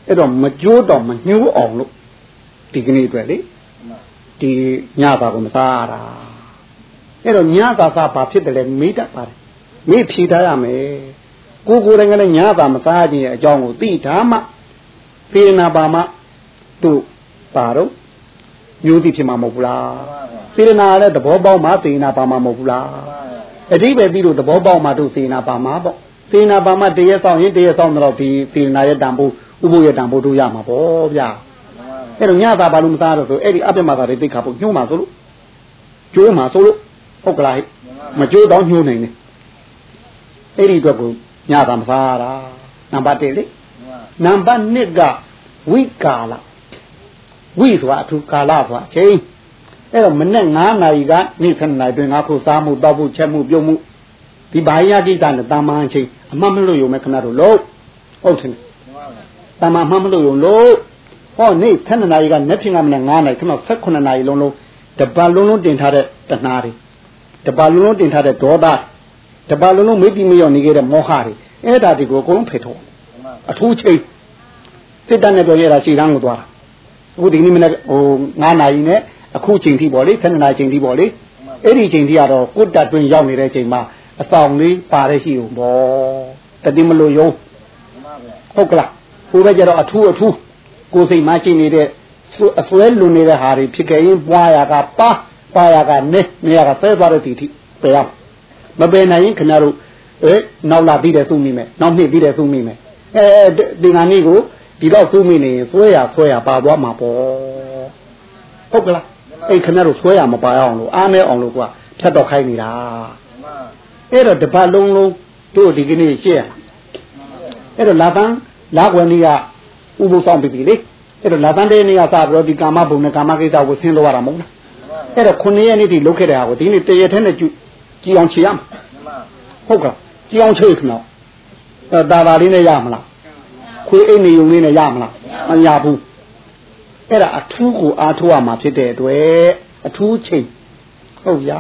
အဲ့တော့မကျိုးတော့မညှိုးအောင်လို့ဒီကနေ့အတွက်လေဒီညတာကိုမစားရတာအဲ့တော့ညတာစားဘာဖြစ်တယ်လဲမေးတတ်ပါတယ်မေးဖြေထားရမယ်ကိုကိုယ်တိုင်ကလည်းညတာမစားခြင်းရဲ့အကြောင်းကိုသိထားမှဖေနာပါမှတို့ပါတော့မျိုးသိဖြစ်မှာမဟုတ်ဘူးလားစေနာလည်းသဘောပေါက်မှစေနာပါမှာမဟုတ်ဘူးလားအတိပဲပြီးလို့သဘောပေါက်မှတို့စေနာပါမှာပေါ့စေနာပါမှတရေဆောင်ရင်တရေဆောင်တော့ဒီစေနာရဲ့တန်ဖိုး ဥပုရဲ့တန်ဖိုးတို့ရမှာပေါ့ဗျာအဲ့တော့ညသာဘာလို့မသားတော့ဆိုအဲ့ဒီအပြစ်မှာသာတွေသိခါဖို့ညှိုးမှာဆိုလို့ကျိုးမှာဆိုလို့ဟုတ်ကလားမကျိုးတော့ညှိုးနိုင်တယ်အဲ့ဒီအတွက်ကိုညသာမသားတာနံပါတ်1လေနံပါတ်2ကဝိကာလဝိဆိုတာအထူကာလဆိုတာအချိန်အဲ့တော့မနေ့9နာရီကနေ့7နာရီတွင်ငါခုစားမှုတောက်ဖို့ချက်မှုပြုတ်မှုဒီဘာယကိစ္စနဲ့တာမန်အချိန်အမှတ်မလို့ရုံမဲ့ခဏတို့လို့ဟုတ်တယ် တာမန်မှတ်မလို့ရုံလို့ဟောနေ့7နာရီကနေ့ဖြင့်ကမနေ့9နာရီခဏ18နာရီလုံးလုံးတပတ်လုံးလုံးတင်ထားတဲ့တဏှာတွေတပတ်လုံးလုံးတင်ထားတဲ့ဒေါသတပတ်လုံးလုံးမေ့ပြီးမရောနေခဲ့တဲ့မောဟတွေအဲ့ဒါတွေကိုအကုန်လုံးဖယ်ထုတ်အထူးချိန်စစ်တပ်နဲ့ပြောရတာရှည်တန်းကိုသွားတာအခုဒီနေ့မနေ့ဟို9နာရီနဲ့အခုချိန်ထိပေါ့လေ7နာရီချိန်ထိပေါ့လေအဲ့ဒီချိန်ထိကတော့ကိုတက်တွင်ရောက်နေတဲ့ချိန်မှာအဆောင်လေးပါတဲ့ရှိုံပေါ့တတိမလို့ယုံဟုတ်ကလား ဟိုဘက်ကျတော့အထူးအထူးကိုယ်စိတ်မှရှိနေတဲ့အစွဲလွန်နေတဲ့ဟာတွေဖြစ်ခဲ့ရင်ပွားရကပါပါရကနေနေရကသဲသွားတဲ့ဒီထိပယ်ရမပယ်နိုင်ရင်ခင်ဗျားတို့အေးနောက်လာပြီးတယ်သူ့မိမယ်နောက်နှစ်ပြီးတယ်သူ့မိမယ်အဲဒီငါနေ့ကိုဒီတော့သူ့မိနေရင်ဆွဲရဆွဲရပါသွားမှာပေါ့ဟုတ်ကလားအဲ့ခင်ဗျားတို့ဆွဲရမပါအောင်လို့အားနေအောင်လို့ကွာဖြတ်တော့ခိုင်းနေတာအဲ့တော့တပတ်လုံးလုံးတို့ဒီကနေ့ရှေ့ရအဲ့တော့လာတန်း လာကွယ်နေ့ကဥပုသ်ဆောင်ပြီလေအဲ့တော့လာတန်းတဲ့နေ့ကစပြီးတော့ဒီကာမဘုံနဲ့ကာမကိစ္စကိုဆင်းလို့ရတာမဟုတ်လားအဲ့တော့ခုနှစ်ရက်နေ့ဒီလုတ်ခဲ့တဲ့ဟာကိုဒီနေ့တရက်ထဲနဲ့ကြည်အောင်ချေရမှာဟုတ်ကဲ့ကြည်အောင်ချေခနော်အဲတာတာလေးနဲ့ရမလားခွေးအိတ်နေုံလေးနဲ့ရမလားမရဘူးအဲ့ဒါအထူးကိုအားထုတ်ရမှာဖြစ်တဲ့အတွက်အထူးချိန်ဟုတ်ရ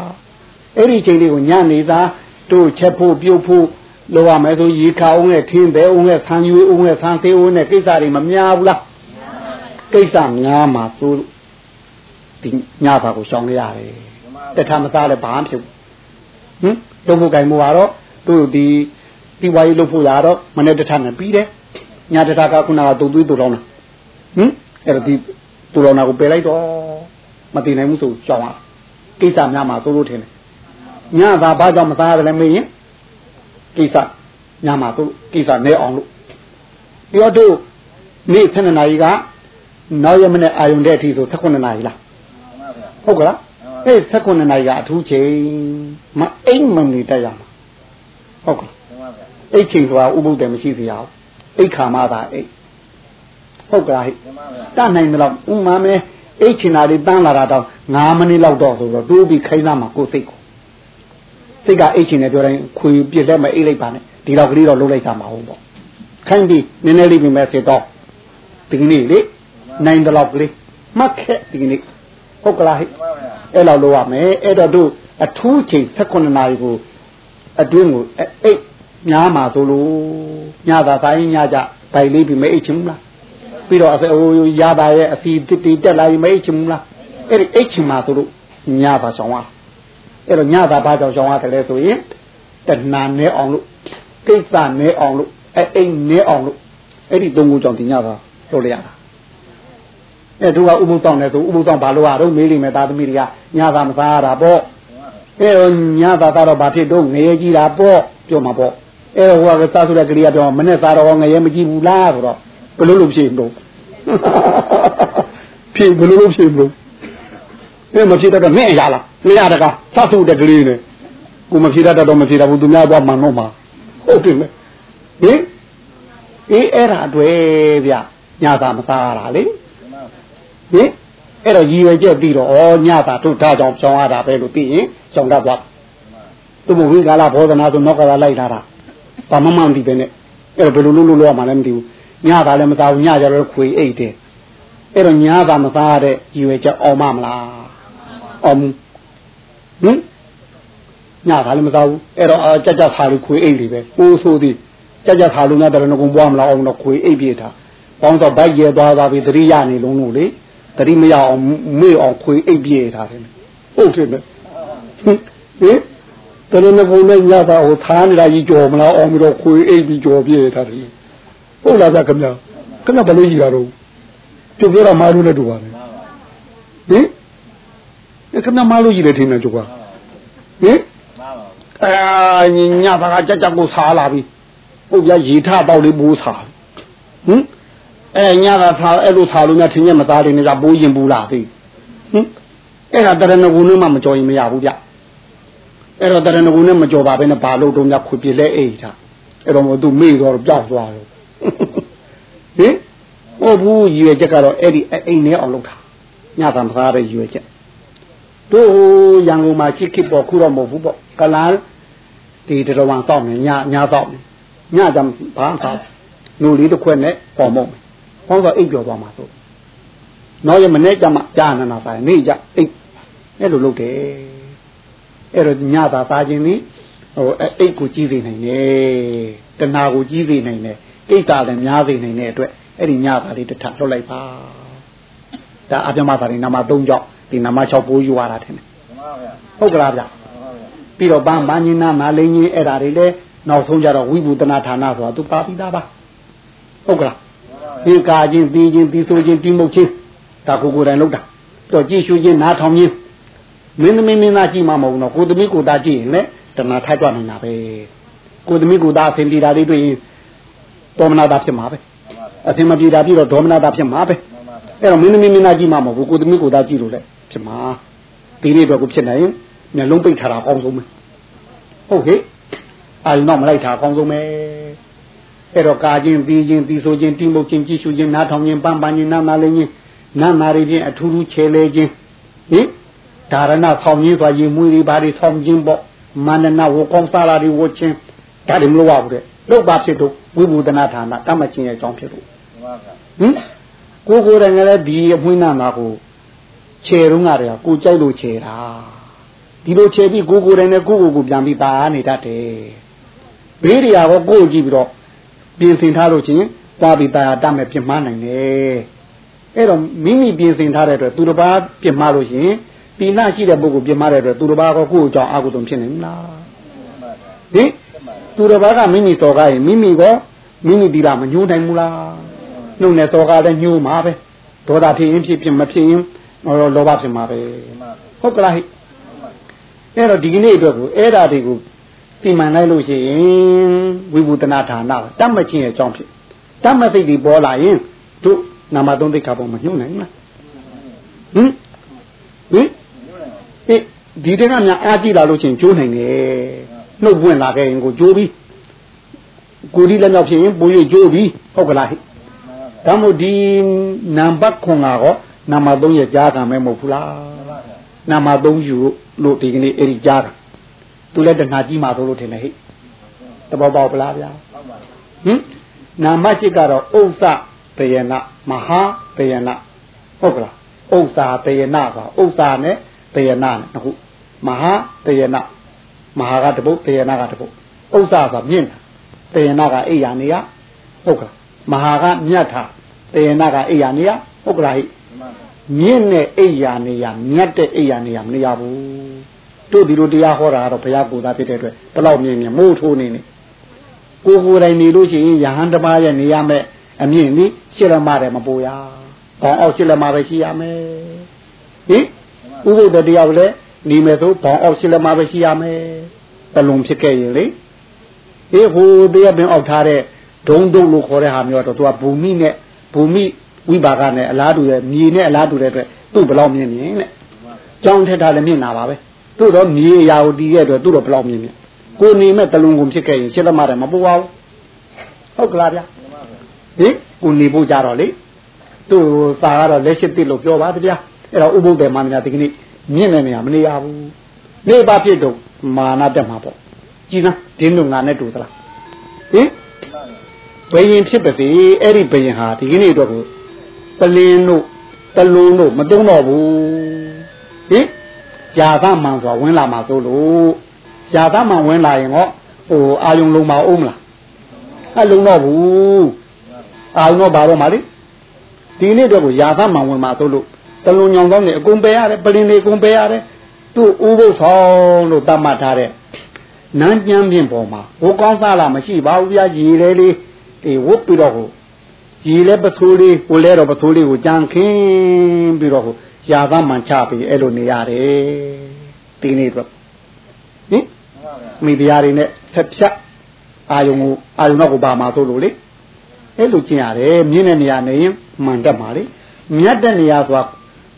အဲ့ဒီချိန်လေးကိုညနေသားတို့ချက်ဖို့ပြုတ်ဖို့ လိုရမယ်ဆိုရေခါအောင်နဲ့ထင်းပဲအောင်နဲ့ဆန်းယူအောင်နဲ့ဆန်းသေးအောင်နဲ့ကိစ္စတွေမများဘူးလားကိစ္စများမှာဆိုဒီညပါကိုရှောင်ရရတယ်တထမသားလည်းဘာမှဖြစ်ဟင်လုပ်ဖို့ကြိုင်မှုကတော့သူ့ဒီဒီဝါရီလုပ်ဖို့ရတော့မနေ့တထနဲ့ပြီးတယ်ညတထကခုနကတုံသွေးတူလောင်းတာဟင်အဲ့တော့ဒီတူလောင်းတာကိုပယ်လိုက်တော့မတည်နိုင်ဘူးဆိုရှောင်ရကိစ္စများမှာသို့လို့ထင်တယ်ညသာဘာကြောင့်မသားရလဲမေးရင် ကိစ္စညမှာသို့ကိစ္စနဲအောင်လို့ပြီးတော့တို့နေ့7နာရီကနောက်ရမနေ့အာယုန်တဲ့အထိဆို18နာရီလားဟုတ်ကလားအေး18နာရီကအထူးချိန်မအိမ်မနေတတ်ရမှာဟုတ်ကလားအိတ်ချိန်ဆိုတာဥပုဒ်တယ်မရှိစေရဘူးအိတ်ခါမသာအိတ်ဟုတ်ကလားဟိတနိုင်တယ်လို့ဥမာမဲအိတ်ချင်တာလေးတန်းလာတာတော့9မိနစ်လောက်တော့ဆိုတော့တိုးပြီးခိုင်းသားမှာကိုယ်စိတ်ကို စိတ်ကအိတ်ချင်တယ်ပြောတိုင်းခွေပြစ်လက်မအိတ်လိုက်ပါနဲ့ဒီတော့ကလေးတော့လုံးလိုက်တာမဟုတ်ပေါ့ခိုင်းပြီးနည်းနည်းလေးပြင်မဲ့စေတော့ဒီကနေ့လေနိုင်တယ်လို့ကလေးမှတ်ခဲ့ဒီကနေ့ဟုတ်ကလားဟိအဲ့လောက်လိုရမယ်အဲ့တော့တို့အထူးချိန်16နာရီကိုအတွင်းကိုအိတ်ညားမှာဆိုလို့ညသာတိုင်းညကြဗိုင်လေးပြီးမအိတ်ချင်ဘူးလားပြီးတော့အစဟိုရတာရဲ့အစီတိတိတက်လာရင်မအိတ်ချင်ဘူးလားအဲ့ဒီအိတ်ချင်မှာဆိုလို့ညသာဆောင်ရ အဲ့တော့ညသာဘာကြောင့်ဆောင်ရတယ်လဲဆိုရင်တဏှာနဲ့အောင်လို့ကိစ္စနဲ့အောင်လို့အဲ့အိမ်နဲ့အောင်လို့အဲ့ဒီသုံးခုကြောင့်ဒီညသာလုပ်လိုက်ရတာအဲသူကဥပုသ်ဆောင်တယ်ဆိုဥပုသ်ဆောင်ဘာလို့ရတော့မေးလိမ့်မယ်သားသမီးတွေကညသာမစားရတာပေါ့အဲညသာတော့ဘာဖြစ်တော့ငရေကြီးတာပေါ့ပြောမှာပေါ့အဲဟိုကစားဆိုတဲ့ကလေးကပြောမနဲ့စားတော့ငရေမကြည့်ဘူးလားဆိုတော့ဘယ်လိုလုပ်ဖြေမလို့ဖြေဘယ်လိုလုပ်ဖြေမလို့အဲမဖြေတတ်တော့မင်းရလား မရတကားစားဆိုတဲ့ကလေးနဲ့ကိုမဖြေတတ်တော့မဖြေတတ်ဘူးသူများသွားမှန်တော့မှာဟုတ်တယ်ဟင်အေးအဲ့ဒါတွေ့ဗျညသာမစားရတာလေဟင်အဲ့တော့ရည်ရွယ်ချက်ပြီးတော့ဩညတာတို့ဒါကြောင့်ရှောင်းရတာပဲလို့သိရင်ရှောင်းတတ်သွားသူမဝိကာလဘောဓနာဆိုနောက်ကလာလိုက်လာတာဘာမှမမှန်ဒီပဲနဲ့အဲ့တော့ဘယ်လိုလုပ်လို့လောက်မှလည်းမသိဘူးညတာလည်းမသားဘူးညကြတော့ခွေအိတ်တယ်အဲ့တော့ညတာမသားရတဲ့ရည်ရွယ်ချက်အောင်မမလားအောင် ဟင်ညတာလည်းမသားဘူးအဲ့တော့ကြက်ကြက်ခါလို့ခွေအိတ်တွေပဲအိုးဆိုသည်ကြက်ကြက်ခါလို့များတယ်ငုံပွားမလားအောင်တော့ခွေအိတ်ပြေးတာပေါင်းတော့ဗိုက်ရဲသွားသွားပြီးတတိယနေလုံးလို့လေတတိမရအောင်မေ့အောင်ခွေအိပ်ပြေထားတယ်ဟုတ်တယ်ဟင်တရဏဂုံနဲ့ညတာဟိုသားနေတာကြီးကြော်မလားအောင်ပြီးတော့ခွေအိပ်ပြီးကြော်ပြေထားတယ်ဟုတ်လားဗျခင်ဗျာခင်ဗျာဘယ်လိုကြီးတာတော့ကျုပ်ပြောတာမာလို့လည်းတူပါနဲ့ဟင် ခင်ဗျာမာလို့ကြီးတယ်ထင်တယ်ကျုပ်ကဟင်အာညတာကကြက်ကြက်ကိုစားလာပြီဟုတ်ပြရေထတော့လေးမိုးစားဟင်အဲညကထားအဲ့လိုထားလို့များထင်ရမသားတယ်နေကြပိုးရင်ပူလာသေးဟင်အဲ့ဒါတရဏဂုံနဲ့မှမကြော်ရင်မရဘူးဗျအဲ့တော့တရဏဂုံနဲ့မကြော်ပါဘဲနဲ့ဘာလို့တော့များခွေပြလဲအိတ်ထားအဲ့တော့သူမေ့တော့ပျောက်သွားတယ်ဟင်ဟောဘူးရွယ်ချက်ကတော့အဲ့ဒီအိမ်နဲ့အောင်လုပ်တာညသာမသားတဲ့ရွယ်ချက် တို့ရန်ကုန်မှာရှိခိပေါ်ခုတော့မဟုတ်ဘူးပေါ့ကလန်ဒီတရဝံစောက်နေညညစောက်နေညကြမ်းဘာမှမနူလေးတစ်ခွက်နဲ့ပေါ်မုံဟောတော့အိပ်ပျော်သွားမှာဆိုနောက်ရမနေ့ကျမှကြာနာနာဆိုင်နေ့ကျအိပ်အဲ့လိုလုပ်တယ်အဲ့တော့ညသာစားခြင်းนี่ဟိုအိပ်ကိုကြီးစေနိုင်တယ်တဏှာကိုကြီးစေနိုင်တယ်အိတ်တာလည်းများစေနိုင်တဲ့အတွက်အဲ့ဒီညသာလေးတစ်ထပ်လွတ်လိုက်ပါဒါအပြမသာလေးနာမ၃ကြောင့် ဒီနာမ6ပိုးယူရတာထင်တယ်ဟုတ်ကလားဗျပြီးတော့ဗန်းဗန်းကြီးနာနာလိန်ကြီးအဲ့ဒါတွေလည်းနောက်ဆုံးကြတော့ဝိဘူတနာဌာနဆိုတာသူပါပြီးသားပါဟုတ်ကလားဒီကာချင်းပြီးချင်းပြီးဆိုချင်းပြီးမုတ်ချင်းဒါကိုကိုယ်တိုင်လုပ်တာတော့ကြည့်ရှုချင်းနားထောင်ချင်းမင်းသမီးမင်းသားကြည့်မှမဟုတ်တော့ကိုသမီးကိုသားကြည့်ရင်လည်းတဏှာထိုက်ကြနိုင်တာပဲကိုသမီးကိုသားအဆင်ပြေတာလေးတွေ့ရင်ဒေါမနတာဖြစ်မှာပဲအဆင်မပြေတာပြီးတော့ဒေါမနတာဖြစ်မှာပဲအဲ့တော့မင်းသမီးမင်းသားကြည့်မှာမဟုတ်ဘူးကိုသမီးကိုသားကြည့်လို့လေ ဖြစ်မှာဒီနေ့တော့ကိုဖြစ်နိုင်ရင်မျက်လုံးပိတ်ထားတာအကောင်းဆုံးပဲဟုတ်ဟဲ့အာရုံတော့မလိုက်တာအကောင်းဆုံးပဲအဲ့တော့ကာချင်းပြီးချင်းပြီးဆိုချင်းတိမုတ်ချင်းကြည့်ရှုချင်းနားထောင်ချင်းပန်းပန်းချင်းနားနာလေးချင်းနားနာရီချင်းအထူးထူးချဲလဲချင်းဟင်ဒါရဏဆောင်းကြီးဆိုရင်မွေးတွေဘာတွေဆောင်းချင်းပေါ့မန္တနာဝကောင်းစားလာတွေဝချင်းဒါတွေမလို့ရဘူးတဲ့လောက်ပါဖြစ်တော့ဝိဘူဒနာဌာနတမချင်းရဲ့အကြောင်းဖြစ်လို့ဟင်ကိုကိုယ်တိုင်လည်းဒီအမွှေးနာနာကို ခြေတုံးကတည်းကကိုကြိုက်လို့ခြေတာဒီလိုခြေပြီးကိုကိုယ်တိုင်နဲ့ကိုကိုကိုပြန်ပြီးပါနေတတ်တယ်ဘေးတွေကတော့ကိုကိုကြည့်ပြီးတော့ပြင်ဆင်ထားလို့ချင်းသွားပြီးတာတတ်မဲ့ပြင်မနိုင်တယ်အဲ့တော့မိမိပြင်ဆင်ထားတဲ့အတွက်သူတစ်ပါးပြင်မလို့ရှင်ပိဏရှိတဲ့ပုဂ္ဂိုလ်ပြင်မတဲ့အတွက်သူတစ်ပါးကကိုယ့်အကြောင်းအကုသိုလ်ဖြစ်နေမလားဟင်သူတစ်ပါးကမိမိတော်ကားရင်မိမိကမိမိဒီလာမညှိုးနိုင်ဘူးလားနှုတ်နဲ့တော်ကားလည်းညှိုးမှာပဲဒေါသဖြစ်ရင်ဖြစ်ဖြစ်မဖြစ်ရင် တော့လောဘဖြစ်မှာပဲဟုတ်ကလားဟိအဲ့တော့ဒီကနေ့အတွက်ကိုအဲ့ဓာတွေကိုပြင်မှန်လိုက်လို့ရှိရင်ဝိဘူတနာဌာနတတ်မချင်းရဲ့အကြောင်းဖြစ်တတ်မစိတ်ဒီပေါ်လာရင်တို့နာမသုံးသိက္ခာပေါ်မှာညှိုးနိုင်မလားဟင်ဟင်အေးဒီတက်ကများအားကြည့်လာလို့ချင်းကျိုးနိုင်တယ်နှုတ်ပွင့်လာခဲ့ရင်ကိုကျိုးပြီးကိုဒီလည်းမြောက်ဖြစ်ရင်ပိုးရကျိုးပြီးဟုတ်ကလားဟိဒါမို့ဒီနံပါတ်ခွန်ကတော့ နံပါတ်3ရဲ့ကြားကံမဲမဟုတ်ဘူးလားနံပါတ်3ယူလို့ဒီကနေ့အဲ့ဒီကြားကံသူလည်းတဏှာကြီးမှာလို့ထင်တယ်ဟိတဘောပေါက်ပလားဗျာဟင်နာမจิตကတော့ဥစ္စာတယနာမဟာတယနာဟုတ်ကလားဥစ္စာတယနာပါဥစ္စာနဲ့တယနာနဲ့အခုမဟာတယနာမဟာကတပုတ်တယနာကတပုတ်ဥစ္စာဆိုမြင့်တာတယနာကအိယာနေရဟုတ်ကလားမဟာကမြတ်တာတယနာကအိယာနေရဟုတ်ကလားဟိ မြင့်တဲ့အိယာနေရမြတ်တဲ့အိယာနေရမနေရဘူးတို့ဒီလိုတရားဟောတာကတော့ဘုရားကိုယ်သားဖြစ်တဲ့အတွက်ဘယ်တော့မြင်မြင်မို့ထိုးနေနေကိုကိုယ်တိုင်နေလို့ရှိရင်ယဟန်တပါးရဲ့နေရမယ်အမြင့်นี่ရှစ်လမတယ်မပူရဘောင်အောက်ရှစ်လမပဲရှိရမယ်ဟင်ဥပုဒ္ဒတရားလည်းနေမယ်ဆိုဘောင်အောက်ရှစ်လမပဲရှိရမယ်တလုံးဖြစ်ခဲ့ရင်လေအေးဟိုတရားပင်အောက်ထားတဲ့ဒုံဒုံလို့ခေါ်တဲ့ဟာမျိုးတော့သူကဘူမိနဲ့ဘူမိ ဝိပါကနဲ့အလားတူရဲ့မြေနဲ့အလားတူတဲ့အတွက်သူ့ဘလောက်မြင်မြင်တဲ့ကြောင်းထက်ထားလည်းမြင်တာပါပဲသူ့တော့မြေရာကိုတီးရဲ့အတွက်သူ့တော့ဘလောက်မြင်မြင်ကိုနေမဲ့တလုံးကုန်ဖြစ်ခဲ့ရင်ရှစ်လမတယ်မပူပါဘူးဟုတ်ကလားဗျာဟင်ကိုနေဖို့ကြတော့လေသူ့သာကတော့လက်ရှိတစ်လို့ပြောပါတဗျာအဲ့တော့ဥပုဒ္ဒေမာနညာဒီကနေ့မြင့်နေနေရမနေရဘူးနေပါဖြစ်တော့မာနတက်မှာပေါ့ကြည်လားဒင်းတို့ငါနဲ့တူသလားဟင်ဘယင်ဖြစ်ပါစေအဲ့ဒီဘယင်ဟာဒီကနေ့တော့ကို ပလင်းတို့တလုံးတို့မတုံးတော့ဘူးဟင်ญาသမှန်ဆိုဝင်လာမှာသို့လို့ญาသမှန်ဝင်လာရင်ဟောဟိုအာယုံလုံးမအောင်မလားအလုံးတော့ဘူးအာယုံတော့ဘာတော့မလဲဒီနေ့တော့ကိုญาသမှန်ဝင်မှာသို့လို့တလုံးညောင်တော့နေအကုန်ပယ်ရတယ်ပလင်းတွေအကုန်ပယ်ရတယ်သူ့ဥပုသ်ဆောင်လို့တတ်မှတ်ထားတဲ့နန်းကျမ်းပြင်ပေါ်မှာဟိုကောင်းစားလာမရှိပါဘူးဗျာရေလေလေးဒီဝုတ်ပြီးတော့ဟို ရေလဲပသိုးလေးဟိုလဲတော့ပသိုးလေးကိုကြံခင်းပြီးတော့ဟိုရာသမှန်ချပြီးအဲ့လိုနေရတယ်ဒီနေ့တော့ဟင်မိဖုရားတွေနဲ့ဆက်ဖြတ်အာယုံကိုအာယုံတော့ကိုပါမှာသို့လို့လေအဲ့လိုကျင့်ရတယ်မြင့်တဲ့နေရာနေရင်မှန်တတ်ပါလေမြတ်တဲ့နေရာဆိုတာ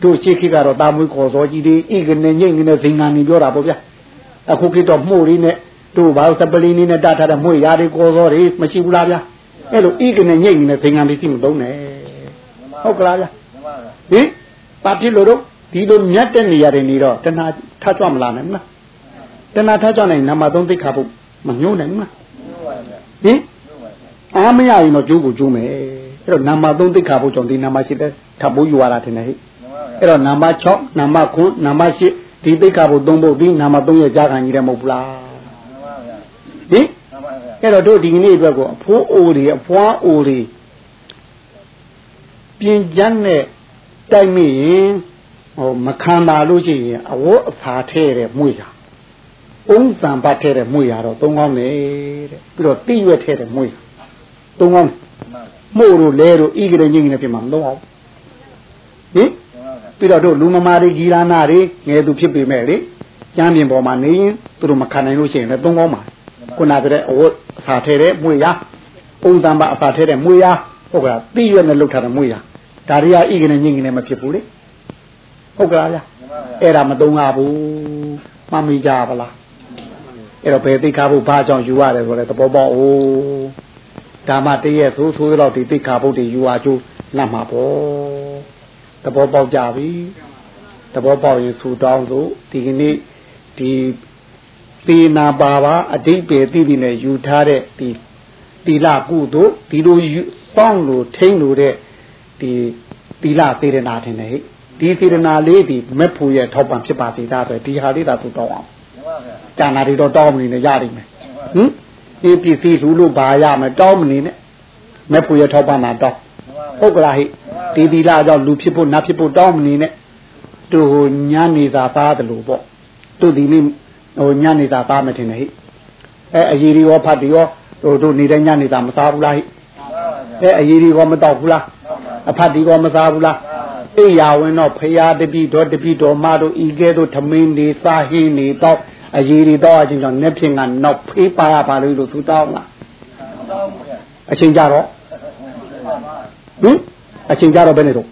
တို့ရှိခိကတော့တာမွေးခေါ်စောကြီးတွေဤကနေညိတ်နေတဲ့ဇင်ငံနေပြောတာပေါ့ဗျာအခုခေတ်တော့မှုလေးနဲ့တို့ဘာစပလီနေနဲ့တတ်ထားတဲ့မှုရာတွေခေါ်စောတွေမရှိဘူးလားဗျာ အဲ့လိုဤကနေညိတ်နေတဲ့ဇင်ငံတွေသိမသုံးနဲ့ဟုတ်ကလားဗျာဟင်ဘာဖြစ်လို့တော့ဒီလိုမြတ်တဲ့နေရာတွေနေတော့တဏှာထားကြွမလာနိုင်ဘူးလားတဏှာထားကြွနိုင်နံပါတ်3သိခါဖို့မညှိုးနိုင်ဘူးလားဟင်အားမရရင်တော့ကျိုးကိုကျိုးမယ်အဲ့တော့နံပါတ်3သိခါဖို့ကြောင့်ဒီနံပါတ်8တဲ့ထပ်ဖို့ယူရတာထင်တယ်ဟဲ့အဲ့တော့နံပါတ်6နံပါတ်9နံပါတ်8ဒီသိခါဖို့3ဖို့ဒီနံပါတ်3ရဲ့ကြာခံကြီးတယ်မဟုတ်ဘူးလားဟင် အဲ့တော့တို့ဒီနေ့အတွက်ကိုအဖိုးအိုတွေအဖွားအိုတွေပြင်ကျန်းတဲ့တိုက်မိရင်ဟိုမခံပါလို့ရှိရင်အဝတ်အဖာထဲတဲ့မှုရအုံးစံပတ်ထဲတဲ့မှုရတော့သုံးကောင်းတယ်တဲ့ပြီးတော့တိရွက်ထဲတဲ့မှုရသုံးကောင်းမှုတို့လဲတို့ဤကလေးညင်းနေဖြစ်မှာမသုံးအောင်ဟင်ပြီးတော့တို့လူမမာတွေဂီရာနာတွေငယ်သူဖြစ်ပေမဲ့လေကျမ်းပြင်ပေါ်မှာနေရင်သူတို့မခံနိုင်လို့ရှိရင်လည်းသုံးကောင်းပါခုနကတဲ့အဝတ်အ စာထဲတဲ့မွေရပုံတန်ပါအစာထဲတဲ့မွေရဟုတ်ကလားတိရွက်နဲ့လှုပ်ထားတဲ့မွေရဒါတွေကဤကနေညင်ကနေမဖြစ်ဘူးလေဟုတ်ကလားဗျအဲ့ဒါမသုံးရဘူးမှတ်မိကြပါလားအဲ့တော့ဘယ်သိခါဖို့ဘာကြောင့်ယူရတယ်ဆိုလဲသဘောပေါက်အိုးဒါမှတည့်ရဲ့သိုးသိုးတော့ဒီသိခါဖို့တွေယူအားကျိုးနှတ်မှာပေါ့သဘောပေါက်ကြပြီသဘောပေါက်ရင်ဆူတောင်းဆိုဒီကနေ့ဒီ သေနာပါပါအတိတ်ပဲသိသိနဲ့ယူထားတဲ့ဒီတီလာကုသို့ဒီလိုစောင့်လို့ထိမ့်လို့တဲ့ဒီတီလာသေရနာထင်တယ်ဟဲ့ဒီသေရနာလေးဒီမက်ဖို့ရဲ့ထောက်ပံ့ဖြစ်ပါသေးတာဆိုဒီဟာလေးသာသူတောင်းအောင်ကျန်တာတွေတော့တောင်းမနေနဲ့ရနိုင်မယ်ဟင်ဒီပစ္စည်းလူလို့ဘာရမယ်တောင်းမနေနဲ့မက်ဖို့ရဲ့ထောက်ပံ့တာတောင်းဟုတ်ကလားဟိဒီဒီလာကြောင့်လူဖြစ်ဖို့နတ်ဖြစ်ဖို့တောင်းမနေနဲ့သူဟိုညနေသာသားတယ်လို့ပေါ့သူဒီနေ့ ဟိုညနေသာသားမထင်နဲ့ဟိအဲအကြီးရောဖတ်တယ်ရောဟိုတို့နေတဲ့ညနေသာမစားဘူးလားဟိအဲအကြီးရောမတော့ဘူးလားအဖတ်ဒီရောမစားဘူးလားအိယာဝင်တော့ဖရာတပိတော်တပိတော်မတို့ဤကဲ့သို့ထမင်းနေစားဟင်းနေတော့အကြီးတွေတော့အချင်းကြောင့်နှစ်ဖြင့်ကနောက်ဖေးပါရပါလို့လို့သူတောင်းလားအချင်းကြတော့ဟင်အချင်းကြတော့ဘယ်နဲ့တော့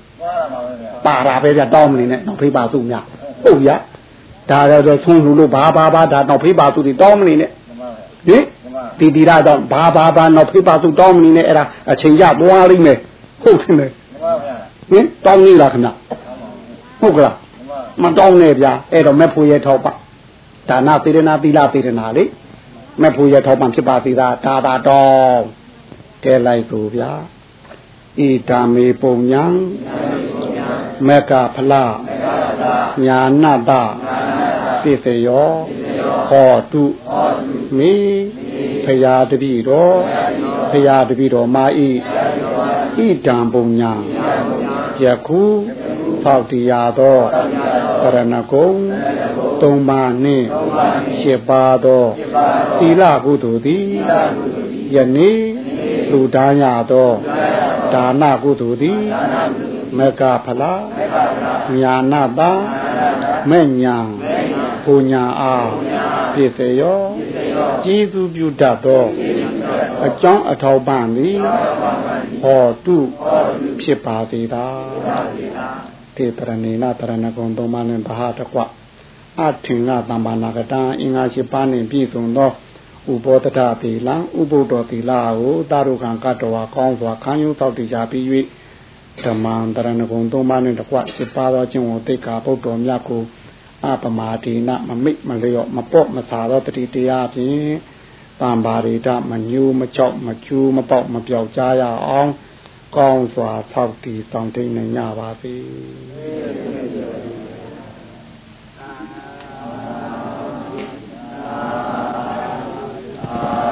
ပါတာပဲဗျတောင်းမနေနဲ့နောက်ဖေးပါသူ့များဟုတ်ဗျာ ဒါတော့ဆုံးလူလို့ဘာဘာဘာဒါနောက်ဖေးပါသူတွေတောင်းမနေနဲ့ဟင်ဒီတီရတော့ဘာဘာဘာနောက်ဖေးပါသူတောင်းမနေနဲ့အဲ့ဒါအချင်းကြသွားလိမ့်မယ်ဟုတ်တယ်လေဟင်တောင်းနေလားခင်ဗျဟုတ်ကလားမတောင်းနဲ့ဗျာအဲ့တော့မက်ဖို့ရဲ့ထောက်ပါဒါနသေရနာသီလသေရနာလေမက်ဖို့ရဲ့ထောက်ပံဖြစ်ပါသေးတာဒါသာတော့ကဲလိုက်သူဗျာဣဒာမေပုံညာ မက်ကဖလားညာနာတသိစေယောဟောတုမိဖရာတပိတော်ဖရာတပိတော်မာဤဣဒံပုံညာယခုဖောက်တရားသောပရဏဂုံသုံးပါးနှင့်ရှစ်ပါးသောသီလကုသိုလ်သည်ယနေ့လူဒါညသောဒါနကုသိုလ်သည် မကဖလားညာနာတာမဲ့ညာပူညာအားပြည့်စေရောကျေးဇူးပြုတတ်သောအကြောင်းအထောက်ပံ့သည်ဟောတုဖြစ်ပါသေးတာတေတရဏေနတရဏဂုံသုံးပါးနှင့်ဘာတကွအထင်ကတမ္ပါနာကတံအင်္ဂါရှိပါးနှင့်ပြည့်စုံသောဥပောတတသီလံဥပုဒ္ဒောသီလကိုတာရုခံကတဝါကောင်းစွာခံယူသောက်တည်ကြပြီး၍ ဓမ္မံတရဏဂုံသုံးပါးနဲ့တကွစစ်ပါသောခြင်းကိုသိက္ခာပုဒ်တော်မြတ်ကိုအပမာဒေနမမိတ်မလျော့မပော့မစာသောတတိတရားဖြင့်တံပါရိဒမညူမချောက်မကျူးမပေါက်မပြောက်ကြရအောင် ကောင်းစွာဆောက်တည်ဆောင်တည်နေကြပါစေ။